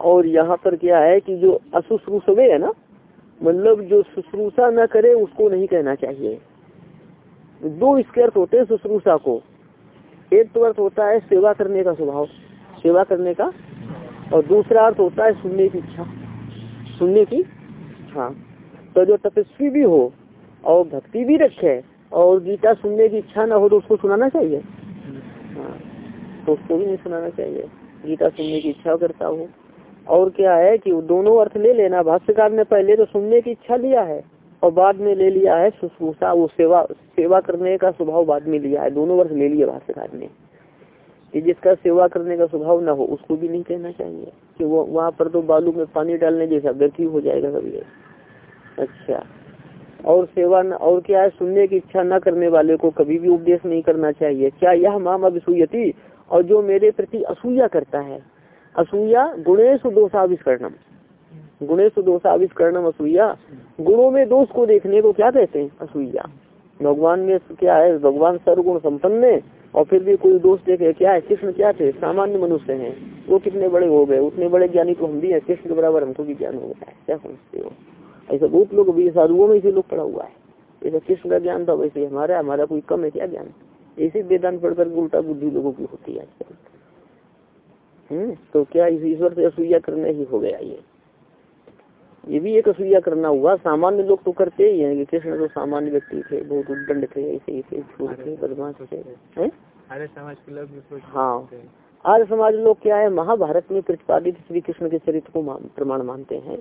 और यहाँ पर क्या है कि जो असुश्रूषवे है ना मतलब जो शुश्रूषा न करे, उसको नहीं कहना चाहिए। दो इसके अर्थ होते हैं शुश्रूषा को। एक तो अर्थ होता है सेवा करने का स्वभाव, सेवा करने का। और दूसरा अर्थ होता है सुनने की इच्छा, सुनने की हाँ तो जो तपस्वी भी हो, और भक्ति भी रखे, और गीता सुनने की इच्छा ना हो तो उसको सुनाना चाहिए। तो उसको भी नहीं सुनाना चाहिए। गीता सुनने की इच्छा करता हो। और क्या है कि दोनों अर्थ ले लेना। भाष्यकार ने पहले तो सुनने की इच्छा लिया है और बाद में ले लिया है शुश्रूषा। वो सेवा सेवा करने का स्वभाव बाद में लिया है। दोनों अर्थ ले लिया भाष्यकार ने। कि जिसका सेवा करने का स्वभाव ना हो उसको भी नहीं कहना चाहिए। कि वो वहाँ पर तो बालू में पानी डालने जैसा व्यक्ति हो जाएगा कभी। अच्छा। और सेवा न, और क्या है? सुनने की इच्छा न करने वाले को कभी भी उपदेश नहीं करना चाहिए। क्या यह माम अभिसूयती? और जो मेरे प्रति असूया करता है, असूया गुणेश दोषाविष्करणम। गुणेश दोषाविष्करणम असूया। गुणों में दोष को देखने को क्या कहते हैं? असूया। भगवान में क्या है? भगवान सर्वगुण संपन्न है, और फिर भी कोई दोष देखे, क्या है? कृष्ण क्या थे? सामान्य मनुष्य हैं। वो कितने बड़े हो गए? उतने बड़े ज्ञानी तो हम भी है। कृष्ण के बराबर हमको भी ज्ञान हो गया है। क्या समझते हो? ऐसा बहुत लोग अभी साधुओं में इसे लोग पड़ा हुआ है। जैसे कृष्ण का ज्ञान था, वैसे हमारा हमारा कोई कम है क्या ज्ञान? ऐसे वेदांत पढ़कर उल्टा बुद्धि लोगों की होती है आजकल। हम्म तो क्या इस ईश्वर से असूया करना ही हो गया ये? ये भी एक असूया करना हुआ। सामान्य लोग तो करते ही हैं कि कृष्ण तो सामान्य व्यक्ति थे बहुत उद्दंड थे ऐसे ऐसे छूट थे बदमाश थे। समाज के लोग हाँ। आर्य समाज लोग क्या है? महाभारत में प्रतिपादित श्री कृष्ण के चरित्र को प्रमाण मानते हैं।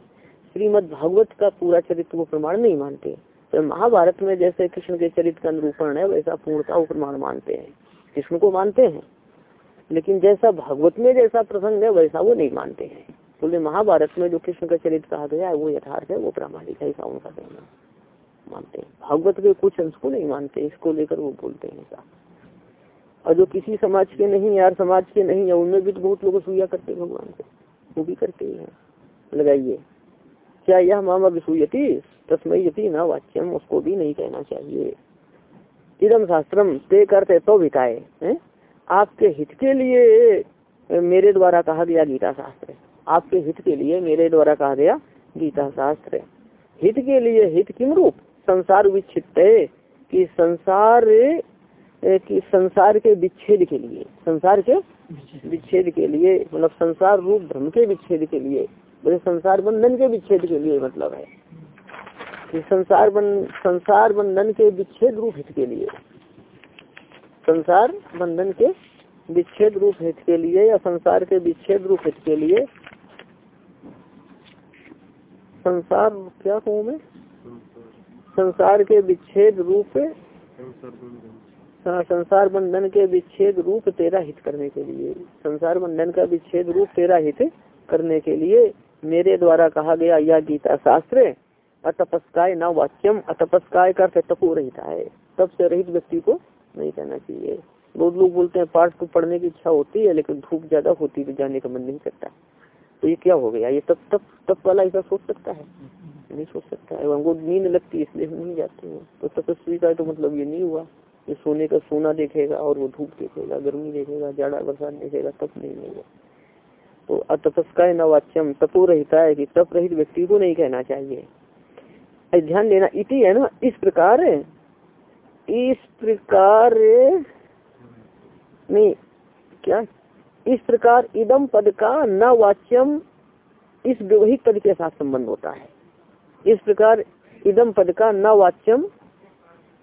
श्रीमद भागवत का पूरा चरित्र को प्रमाण नहीं मानते। तो महाभारत में जैसे कृष्ण के चरित्र का निरूपण है, वैसा पूर्णता को प्रमाण मानते हैं। कृष्ण को मानते हैं, लेकिन जैसा भागवत में जैसा प्रसंग है, वैसा वो नहीं मानते हैं। बोले, महाभारत में जो कृष्ण का चरित्र कहा गया है, वो यथार्थ है, वो प्रामाणिक है, ऐसा उनका कहना मानते हैं। भागवत के कुछ अंश को नहीं मानते, इसको लेकर वो बोलते हैं ऐसा। और जो किसी समाज के नहीं, यार समाज के नहीं है उनमें भी तो बहुत लोग सूया करते भगवान को वो भी करते ही है। लगाइए। क्या यह मामा विसूयती तस्मयती न वाच्यम उसको भी नहीं कहना चाहिए। इदम शास्त्रम ते करते तो बिताए है? आपके हित के लिए मेरे द्वारा कहा गया गीता शास्त्र आपके हित के लिए मेरे द्वारा कहा गया गीता शास्त्र हित के लिए हित किम रूप? संसार विच्छित कि संसार कि संसार के विच्छेद के लिए। संसार के विच्छेद। के लिए मतलब संसार रूप धर्म के विच्छेद के लिए। बोले संसार बंधन के विच्छेद के लिए मतलब है। कि संसार बन, संसार बंधन के विच्छेद रूप हित के लिए। संसार बंधन के विच्छेद रूप हित के लिए या संसार के विच्छेद रूप हित के लिए। संसार, क्या कहूँ मैं? संसार के विच्छेद रूप संसार बंधन के विच्छेद रूप तेरा हित करने के लिए। संसार बंधन का विच्छेद रूप तेरा हित करने के लिए। मेरे द्वारा कहा गया यह गीता शास्त्र, अतपस्काय न वाच्यम, अतपस्काय का तपो रहता है। तब से रहित व्यक्ति को नहीं कहना चाहिए। बहुत लोग बोलते हैं, पाठ को पढ़ने की इच्छा होती है, लेकिन धूप ज़्यादा होती है जाने का मन नहीं करता। तो ये क्या हो गया? ये तब तब तब वाला ऐसा सोच सकता है? नहीं सोच सकता। है हमको नींद लगती है, इसलिए हम नहीं जाते हैं। तो तपस्वी का तो मतलब ये नहीं हुआ ये सोने का सोना देखेगा और वो धूप देखेगा, गर्मी देखेगा, जाड़ा बरसात देखेगा, तब नहीं होगा तो अतपस्काय नवाच्यम तपो रहता है कि तप रहित व्यक्ति को नहीं कहना चाहिए। ध्यान देना, इति है ना, इस प्रकार इस प्रकार, नहीं, क्या? इस प्रकार इदम पद का न वाच्यम, इस व्यवहित पद के साथ संबंध होता है। इस प्रकार इदम पद का न वाच्यम,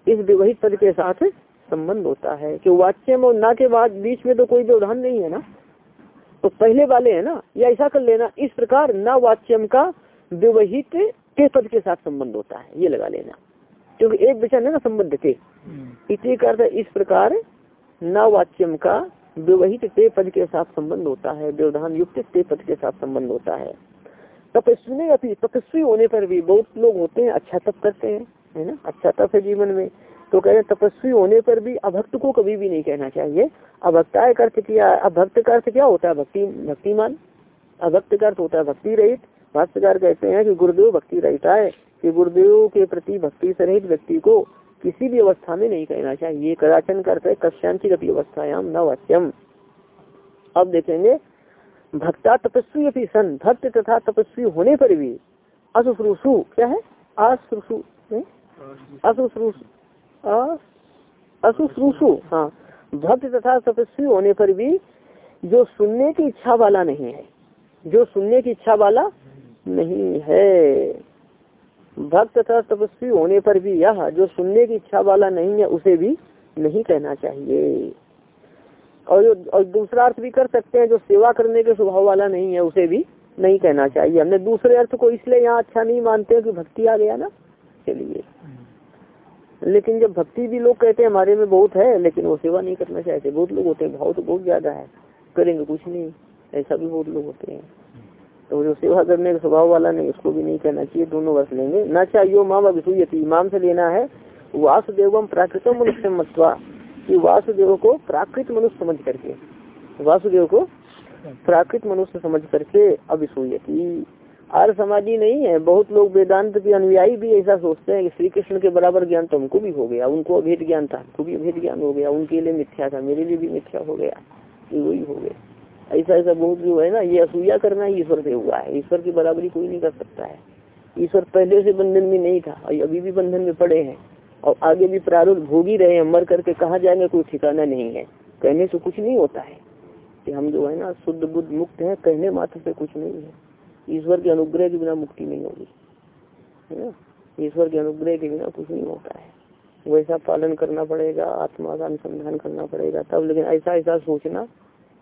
इस व्यवहित पद के साथ संबंध होता है। कि वाच्यम और न के बाद बीच में तो कोई व्यवधान नहीं है ना। तो पहले वाले है ना या ऐसा कर लेना इस प्रकार न वाच्यम का व्यवहित के पद के साथ संबंध होता है ये लगा लेना। क्योंकि एक वचन है ना संबंध के। इसी का इस प्रकार न वाच्यम का व्यवहित ते पद के साथ संबंध होता है व्यवधान युक्त ते पद के साथ संबंध होता है। तपस्वी अभी तपस्वी होने पर भी बहुत लोग होते हैं अच्छा तप करते हैं है ना? अच्छा तप है जीवन में। तो कह रहे तपस्वी होने पर भी अभक्त को कभी भी नहीं कहना चाहिए। अभक्ता का अर्थ क्या अभक्त का अर्थ क्या होता है? भक्ति भक्तिमान। अभक्त का अर्थ होता है भक्ति रहित। भाष्यकार कहते हैं कि गुरुदेव भक्ति रहता है कि गुरुदेव के प्रति भक्ति से रहित व्यक्ति को किसी भी अवस्था में नहीं कहना चाहिए। कदाचन करते कश्यांचित अपनी अवस्थायाम न वाच्यम अब देखेंगे भक्ता तपस्वी अपनी सन। भक्त तथा तपस्वी होने पर भी असुश्रूषु क्या है? अश्रुषु असुश्रूषु। हाँ। भक्त तथा तपस्वी होने पर भी जो सुनने की इच्छा वाला नहीं है, जो सुनने की इच्छा वाला नहीं है। भक्त तथा तपस्वी होने पर भी यह, जो सुनने की इच्छा वाला नहीं है, उसे भी नहीं कहना चाहिए। और जो, और दूसरा अर्थ भी कर सकते हैं, जो सेवा करने के स्वभाव वाला नहीं है, उसे भी नहीं कहना चाहिए। हमने दूसरे अर्थ को इसलिए यहाँ अच्छा नहीं मानते कि भक्ति आ गया ना? चलिए। लेकिन जब भक्ति भी लोग कहते हैं, हमारे में बहुत है, लेकिन वो सेवा नहीं करना चाहते बहुत लोग होते हैं, भाव तो बहुत ज़्यादा है। करेंगे कुछ नहीं, ऐसा भी बहुत लोग होते हैं। तो जो सेवा करने का स्वभाव वाला नहीं, उसको भी नहीं कहना चाहिए, दोनों वर्ष लेंगे। न चाहिए माम अभिसूयती इमाम से लेना है, वासुदेवम प्राकृतम मनुष्य मत्वा, कि वासुदेव को प्राकृत मनुष्य समझ करके, वासुदेव को प्राकृत मनुष्य समझ करके अभिसूयती। आर्य समाजी नहीं है। बहुत लोग वेदांत के अनुयायी भी ऐसा सोचते हैं कि श्री कृष्ण के बराबर ज्ञान तो हमको भी हो गया। उनको अभेद ज्ञान था, हमको भी अभेद ज्ञान हो गया। उनके लिए मिथ्या था, मेरे लिए भी मिथ्या हो गया। वही हो गया। ऐसा ऐसा बहुत जो है ना, ये असूया करना ईश्वर से हुआ है। ईश्वर की बराबरी कोई नहीं कर सकता है। ईश्वर पहले से बंधन में नहीं था, और अभी भी बंधन में पड़े हैं। और आगे भी प्रारूप भोग ही रहे हैं, मर करके कहा जाएँगे कोई ठिकाना नहीं है। कहने से कुछ नहीं होता है। कि हम जो है ना, शुद्ध बुद्ध मुक्त है, कहने मात्र से कुछ नहीं है। ईश्वर के अनुग्रह के बिना मुक्ति नहीं होगी। है ना? ईश्वर के अनुग्रह के बिना कुछ नहीं होता है। वैसा पालन करना पड़ेगा, आत्मा का अनुसंधान करना पड़ेगा, तब लेकिन ऐसा ऐसा सोचना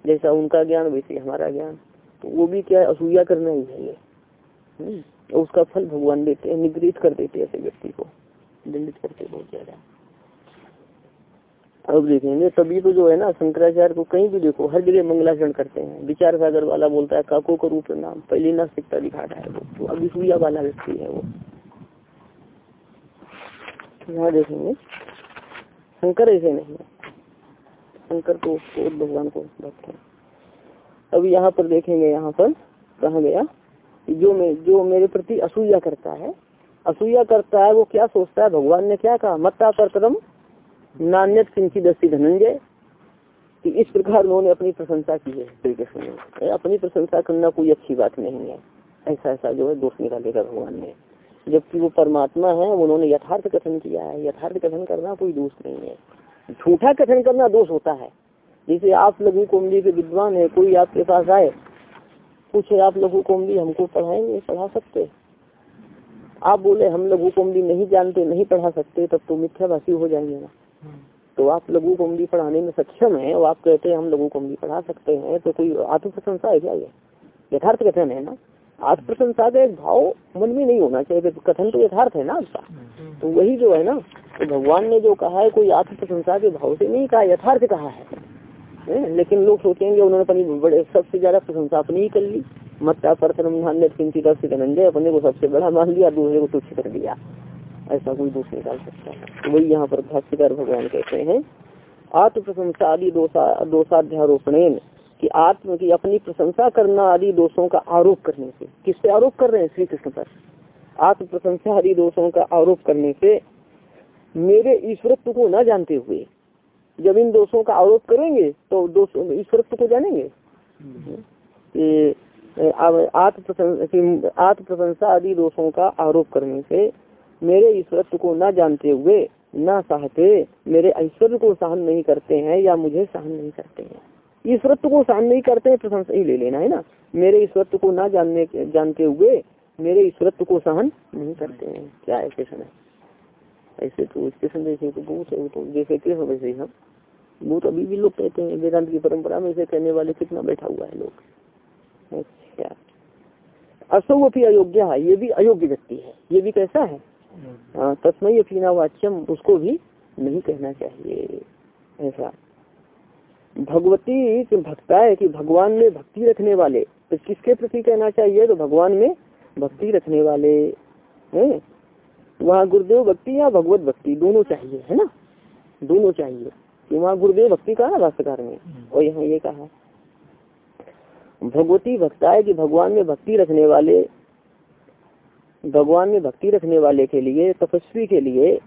जैसा उनका ज्ञान वैसे हमारा ज्ञान। तो वो भी क्या असूया करना ही है ये। उसका फल भगवान देते हैं, निगृहित कर देते हैं ऐसे व्यक्ति को। दंडित करते बहुत ज़्यादा। अब देखेंगे तभी तो जो है ना, शंकराचार्य को कहीं भी देखो, हर जगह मंगलाचरण करते हैं। विचार सागर वाला बोलता है, काको का रूप नाम, पहली नास्तिकता दिखा रहा है वो तो अभी सूया वाला व्यक्ति है वो। यहाँ देखेंगे, शंकर ऐसे नहीं है। शंकर तो भगवान को भक्त है। अब यहाँ पर देखेंगे, यहाँ पर कहा गया, जो मैं, जो मेरे प्रति असूया करता है, असूया करता है वो क्या सोचता है? भगवान ने क्या कहा? मत्ता परतरम नान्यत किंचित धनंजय कि इस प्रकार उन्होंने अपनी प्रशंसा की है श्री कृष्ण ने अपनी प्रशंसा करना कोई अच्छी बात नहीं है। ऐसा ऐसा जो है दोष निकालेगा भगवान ने। जबकि वो परमात्मा है, उन्होंने यथार्थ कथन किया है। यथार्थ कथन करना कोई दोष नहीं है। झूठा कथन करना दोष होता है। जैसे आप लघु कोमली के विद्वान है, कोई आपके पास आए, पूछे, आप लघु कोमली हमको पढ़ाएँगे? पढ़ा सकते? आप बोले, हम लघु कोमली नहीं जानते, नहीं पढ़ा सकते, तब तो मिथ्याभाषी हो जाएँगे ना। तो आप लघु कोमली पढ़ाने में सक्षम है और आप कहते हैं हम लघु कोमली पढ़ा सकते हैं तो कोई आत्म प्रशंसा है क्या ये? यथार्थ कथन है ना? आत्म प्रशंसा का एक भाव मन में नहीं होना चाहिए कथन तो यथार्थ है ना आपका। तो वही जो है ना तो भगवान ने जो कहा है कोई आत्म प्रशंसा के भाव से नहीं कहा यथार्थ कहा है, है? लेकिन लोग सोचेंगे उन्होंने अपनी बड़े सबसे ज़्यादा प्रशंसा अपनी ही कर ली। मत्ता पर धनंजय अपने को सबसे बड़ा मान लिया दूसरे को तुच्छ कर दिया। ऐसा कोई दोष निकाल सकता है। वही यहाँ पर भाष्यकार भगवान कहते हैं आत्म प्रशंसा आदि दोषा दोषाध्यारोपण कि आत्म की अपनी प्रशंसा करना आदि दोषों का आरोप करने से, किससे आरोप कर रहे हैं? श्री कृष्ण पर। आत्म प्रशंसा आदि दोषों का आरोप करने से मेरे ईश्वरत्व को न जानते हुए, जब इन दोषों का आरोप करेंगे तो दोष ईश्वरत्व को जानेंगे? आत्म प्रशंसा आदि दोषों का आरोप करने से मेरे ईश्वरत्व को न जानते हुए न सहते मेरे ऐश्वर्य को सहन नहीं करते हैं या मुझे सहन नहीं करते हैं। ईश्वरत्व को सहन नहीं करते हैं प्रशंसा ही ले लेना है ना। मेरे ईश्वरत्व को न जानने, जानते हुए मेरे ईश्वरत्व को सहन नहीं करते हैं। क्या है कृष्ण ऐसे तो कृष्ण जैसे तो बहुत है तो जैसे कृष्ण वैसे हम। बहुत अभी भी लोग कहते हैं, वेदांत की परंपरा में से कहने वाले कितना बैठा हुआ है लोग। अच्छा। असौ भी अयोग्य है ये भी अयोग्य व्यक्ति है। ये भी कैसा है? तस्मय अपीना वाच्यम उसको भी नहीं कहना चाहिए, ऐसा। भगवती भक्ता है कि भगवान में भक्ति रखने वाले तो किसके प्रति कहना चाहिए? तो भगवान में भक्ति रखने वाले, हैं? वहाँ गुरुदेव भक्ति या भगवत भक्ति, दोनों चाहिए, है ना? दोनों चाहिए। कि वहाँ गुरुदेव भक्ति कहा भाष्यकार में? और यहाँ ये कहा भगवती भक्ता है कि भगवान में भक्ति रखने वाले भगवान में भक्ति रखने वाले के लिए, तपस्वी के लिए,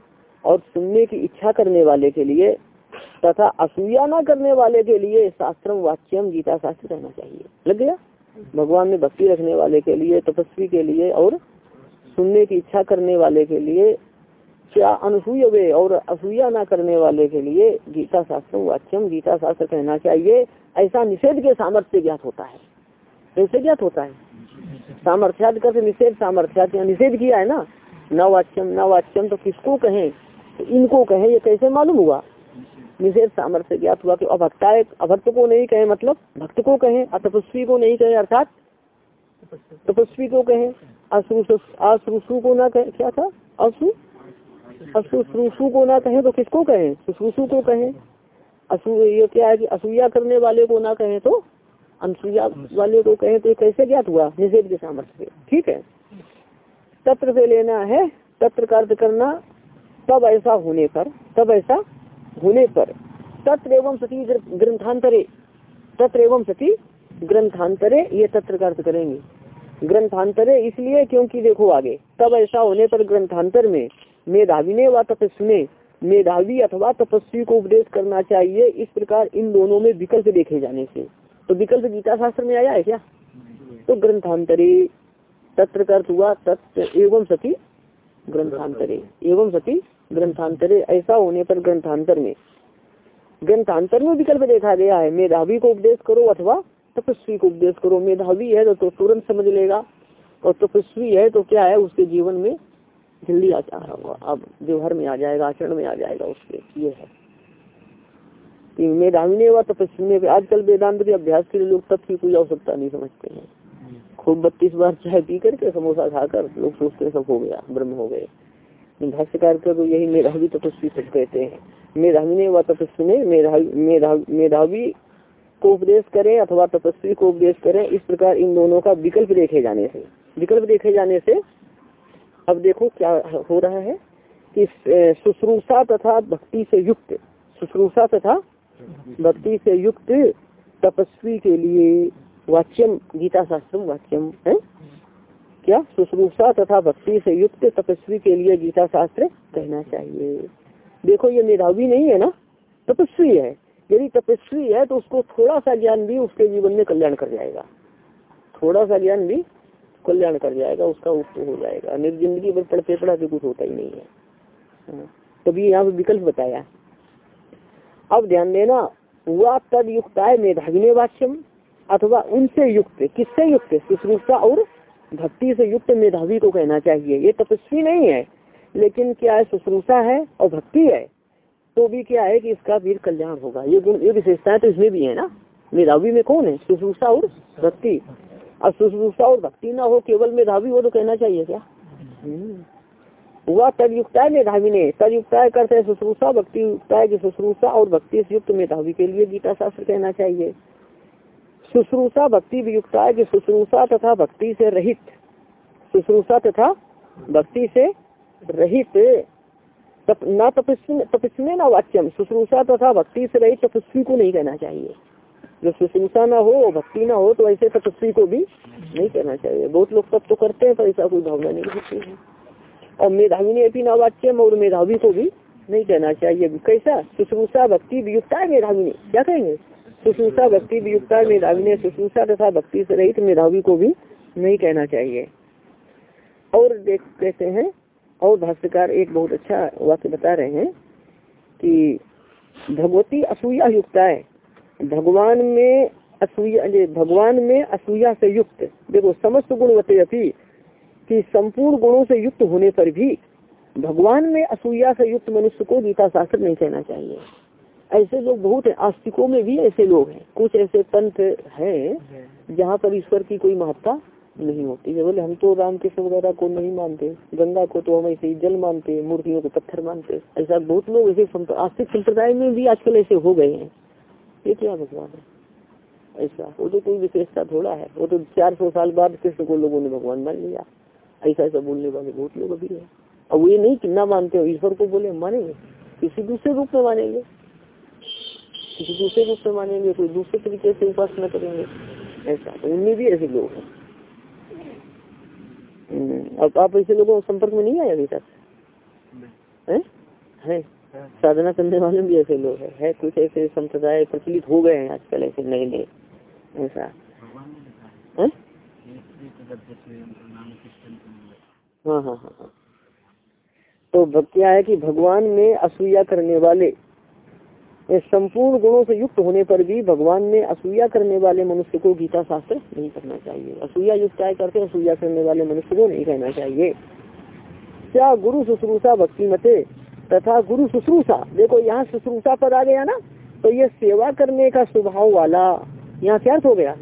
और सुनने की इच्छा करने वाले के लिए, तथा असूया न करने वाले के लिए शास्त्रम वाच्यम गीता शास्त्र कहना चाहिए। लग गया? भगवान में भक्ति रखने वाले के लिए, तपस्वी के लिए, और सुनने की इच्छा करने वाले के लिए क्या अनुसूय वे, और असूया न करने वाले के लिए गीता शास्त्र वाच्यम गीता शास्त्र कहना चाहिए? ऐसा निषेध के सामर्थ्य ज्ञात होता है। कैसे ज्ञात होता है? सामर्थ्याद कर निषेध सामर्थ्याद निषेध किया है ना? न वाच्यम न वाच्यम तो किसको कहें? तो इनको कहें, ये कैसे मालूम हुआ? निषेध सामर्थ्य ज्ञात हुआ कि अभक्ता अभक्त को नहीं कहे मतलब भक्त को कहें, अतपस्वी को नहीं कहे, अर्थात तपस्वी को कहे अश्रुसु को ना कहे, क्या था? अश्रु? अब शुश्रूषु को ना कहे तो किसको कहे? शुश्रूषु को कहे। असू ये क्या है कि असूया करने वाले को ना कहे तो अनसुया वाले को कहें तो ये कैसे ज्ञात हुआ? निषेध के सामर्थ्य से। ठीक है? तत्र से लेना है तत्र का अर्थ करना तब ऐसा होने पर तब ऐसा होने पर। तत्र एवं सती ग्रंथांतरे। तत्र एवं सती ग्रंथांतरे ये तत्र का अर्थ करेंगे। ग्रंथांतरे इसलिए क्योंकि देखो आगे तब ऐसा होने पर ग्रंथांतर में मेधावी ने व तपस्वी मेधावी अथवा तपस्वी को उपदेश करना चाहिए इस प्रकार इन दोनों में विकल्प देखे जाने से। तो विकल्प गीता शास्त्र में आया है क्या? तो ग्रंथांतरे तत्र का अर्थ हुआ तत्व एवं सती ग्रंथांतरे। एवं सती ग्रंथांतरे ऐसा होने पर ग्रंथांतर में। ग्रंथांतर में विकल्प देखा गया है मेधावी को उपदेश करो अथवा तपस्वी को उपदेश करो। मेधावी है तो, तो तुरंत समझ लेगा और तपस्वी है तो क्या है उसके जीवन में जल्दी आ अब व्यवहार में आ जाएगा आचरण में आ जाएगा उसके ये है। मेधावी ने व तपस्वी आजकल वेदांत के अभ्यास के लिए लोग तप की कोई आवश्यकता नहीं समझते हैं। खूब बत्तीस बार चाय पी करके समोसा खाकर लोग सोचते सब हो गया, ब्रह्म हो गए। भाष्यकार का तो यही मेधावी तपस्वी सब कहते हैं। मेधावी ने व तपस्वी ने मेधावी मेधावी को उपदेश करें अथवा तपस्वी को उपदेश करें, इस प्रकार इन दोनों का विकल्प देखे जाने से। विकल्प देखे जाने से अब देखो क्या हो रहा है कि शुश्रूषा तथा भक्ति से युक्त। शुश्रूषा तथा भक्ति से युक्त तपस्वी के लिए वाच्यम गीता शास्त्र वाच्यम है? क्या? शुश्रूषा तथा भक्ति से युक्त तपस्वी के लिए गीता शास्त्र कहना चाहिए। देखो ये मेधावी नहीं है ना? तपस्वी है। यदि तपस्वी है तो उसको थोड़ा सा ज्ञान भी उसके जीवन में कल्याण कर जाएगा। थोड़ा सा ज्ञान भी कल्याण कर जाएगा उसका उप हो जाएगा। नहीं ज़िंदगी भर पढ़ते पढ़ाते कुछ होता ही नहीं है। हाँ, तभी यहाँ पे विकल्प बताया। अब ध्यान देना, वह तद युक्ता मेधाविने वाच्यम अथवा उनसे युक्त, किससे युक्त, शुश्रूषा और भक्ति से युक्त मेधावी को कहना चाहिए। ये तपस्वी नहीं है, लेकिन क्या है, शुश्रूषा है और भक्ति है तो भी क्या है कि इसका वीर कल्याण होगा। ये गुण, ये विशेषताएँ तो इसमें भी है ना। मेधावी में कौन है? शुश्रूषा और भक्ति। अब शुश्रूषा और भक्ति ना हो, केवल मेधावी हो तो कहना चाहिए क्या? तदयुक्ता है मेधावी ने तद युक्ता करते हैं शुश्रूषा भक्ति युक्ता है कि शुश्रूषा और भक्ति से युक्त मेधावी के लिए गीता शास्त्र कहना चाहिए। शुश्रूषा भक्ति वियुक्ता है कि शुश्रूषा तथा भक्ति से रहित शुश्रूषा तथा भक्ति से रहित। तप, न तपस्वी न वाच्यम शुश्रूषा तथा भक्ति से रहित तपस्वी को नहीं कहना चाहिए। जब शुश्रूषा ना हो भक्ति ना हो तो ऐसे तपस्वी को भी नहीं कहना चाहिए। बहुत लोग तप तो करते हैं पर ऐसा कोई भावना नहीं होती है। और मेधावी ने अपनी वाच्यम और मेधावी को भी नहीं कहना चाहिए। कैसा? शुश्रूषा भक्ति वियुक्ता है मेधावी ने। क्या कहेंगे? शुश्रूषा भक्ति वियुक्ता मेधावी ने। शुश्रूषा तथा भक्ति से रहित मेधावी को भी नहीं कहना चाहिए। और देख, कहते हैं, और भाष्यकार एक बहुत अच्छा वाक्य बता रहे हैं कि भगवती असूया युक्ता है। भगवान में असूया भगवान में असूया से युक्त। देखो, समस्त गुणवते अपनी कि संपूर्ण गुणों से युक्त होने पर भी भगवान में असूया से युक्त मनुष्य को गीता शास्त्र नहीं कहना चाहिए। ऐसे लोग बहुत है, आस्तिकों में भी ऐसे लोग हैं। कुछ ऐसे पंथ है जहाँ पर ईश्वर की कोई महत्ता नहीं होती है। बोले, हम तो राम कृष्ण वगैरह को नहीं मानते, गंगा को तो हम ऐसे ही जल मानते, मूर्तियों को पत्थर मानते। ऐसा बहुत लोग ऐसे आस्तिक संप्रदाय में भी आजकल ऐसे हो गए हैं। ये क्या भगवान है? ऐसा, वो तो कोई विशेषता थोड़ा है। वो तो चार सौ साल बाद कृष्ण को लोगों ने भगवान मान लिया। ऐसा ऐसा बोलने वाले बहुत लोग अभी है। और वो ये नहीं कितना मानते हो ईश्वर को बोले मानेंगे। किसी दूसरे रूप में मानेंगे। किसी दूसरे रूप में मानेंगे कोई दूसरे तरीके से उपासना करेंगे। ऐसा तो उनमें भी ऐसे लोग हैं। हम्म, अब आप ऐसे लोगों संपर्क में नहीं आए अभी तक? है? है? साधना करने वाले भी ऐसे लोग हैं। है कुछ ऐसे संप्रदाय प्रचलित हो गए हैं आजकल ऐसे नए नए ऐसा हाँ? हाँ हाँ हाँ तो क्या है कि भगवान में असूया करने वाले संपूर्ण गुणों से युक्त होने पर भी भगवान में असूया करने वाले मनुष्य को गीता शास्त्र नहीं करना चाहिए। असूया युक्त क्या करते असूया करने वाले मनुष्य को नहीं कहना चाहिए। क्या गुरु शुश्रूषा भक्ति मते तथा गुरु शुश्रूषा? देखो, यहाँ शुश्रूषा पद आ गया ना तो ये सेवा करने का स्वभाव वाला, यहाँ क्या हो गया?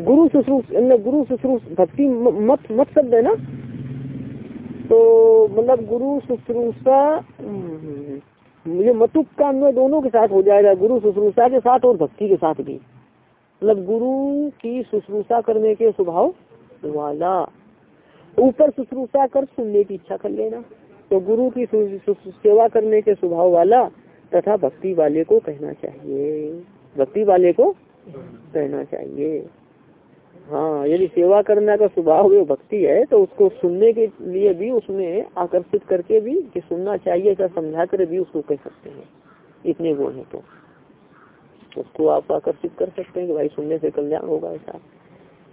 गुरु शुश्रूष गुरु शुश्रूष भक्ति मत मत शब्द है ना? तो मतलब गुरु शुश्रूषा हम्म, ये मतुक का अन्वय दोनों के साथ हो जाएगा गुरु शुश्रूषा के साथ और भक्ति के साथ भी। मतलब गुरु की शुश्रूषा करने के स्वभाव वाला। ऊपर शुश्रूषा कर सुनने की इच्छा कर लेना। तो गुरु की सेवा करने के स्वभाव वाला तथा भक्ति वाले को कहना चाहिए। भक्ति वाले को कहना चाहिए। हाँ यदि सेवा करने का स्वभाव वो भक्ति है तो उसको सुनने के लिए भी उसमें आकर्षित करके भी कि सुनना चाहिए ऐसा समझा कर भी उसको कह सकते हैं। इतने गुण है तो। उसको आप आकर्षित कर सकते हैं कि भाई सुनने से कल्याण होगा ऐसा।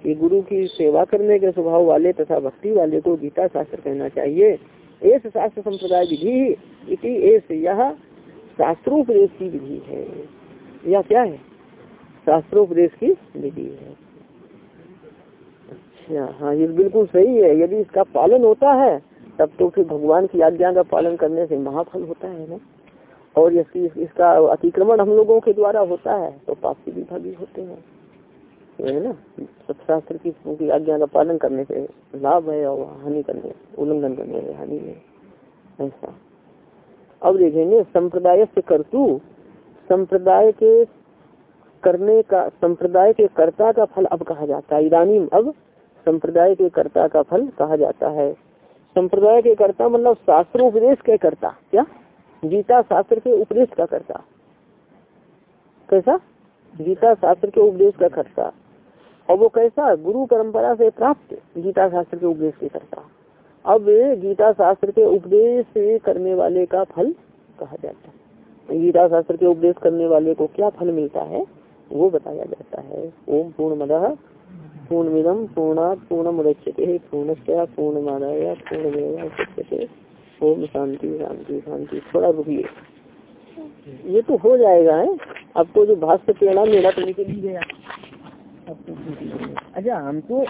कि गुरु की सेवा करने के स्वभाव वाले तथा भक्ति वाले को गीता शास्त्र कहना चाहिए। एस शास्त्र संप्रदाय विधि इति एस यह शास्त्रोपदेश की विधि है। यह क्या है? शास्त्रोपदेश की विधि है। अच्छा हाँ ये बिल्कुल सही है। यदि इसका पालन होता है, तब तो फिर भगवान की आज्ञा का पालन करने से महाफल होता है ना? और यदि इसका अतिक्रमण हम लोगों के द्वारा होता है तो पापी भी भागी होते हैं। है ना? सब शास्त्र की की आज्ञा का पालन करने से लाभ है और हानि करने, उल्लंघन करने से हानि है। ऐसा। अब देखेंगे, संप्रदाय से करतु, संप्रदाय के करने का, संप्रदाय के कर्ता का फल अब कहा जाता है। इदानीम, अब संप्रदाय के कर्ता का फल कहा जाता है। संप्रदाय के कर्ता मतलब शास्त्र उपदेश के कर्ता, क्या? गीता शास्त्र के उपदेश का कर्ता। कैसा? गीता शास्त्र के उपदेश का कर्ता। और वो कैसा? गुरु परंपरा से प्राप्त गीता शास्त्र के उपदेश के कर्ता। अब गीता शास्त्र के उपदेश करने वाले का फल कहा जाता है। गीता शास्त्र के उपदेश करने वाले को क्या फल मिलता है? वो बताया जाता है। ओम पूर्ण मद पूर्णमिदम पूर्णा पूर्णम रक्षते पूर्णस्या पूर्णमादाय पूर्णमेव ओम शांति शांति शांति। थोड़ा रुकिए। ये तो हो जाएगा, है? आपको जो भाष्य प्रेरणा मेरा तो निकल ही गया अच्छा हमको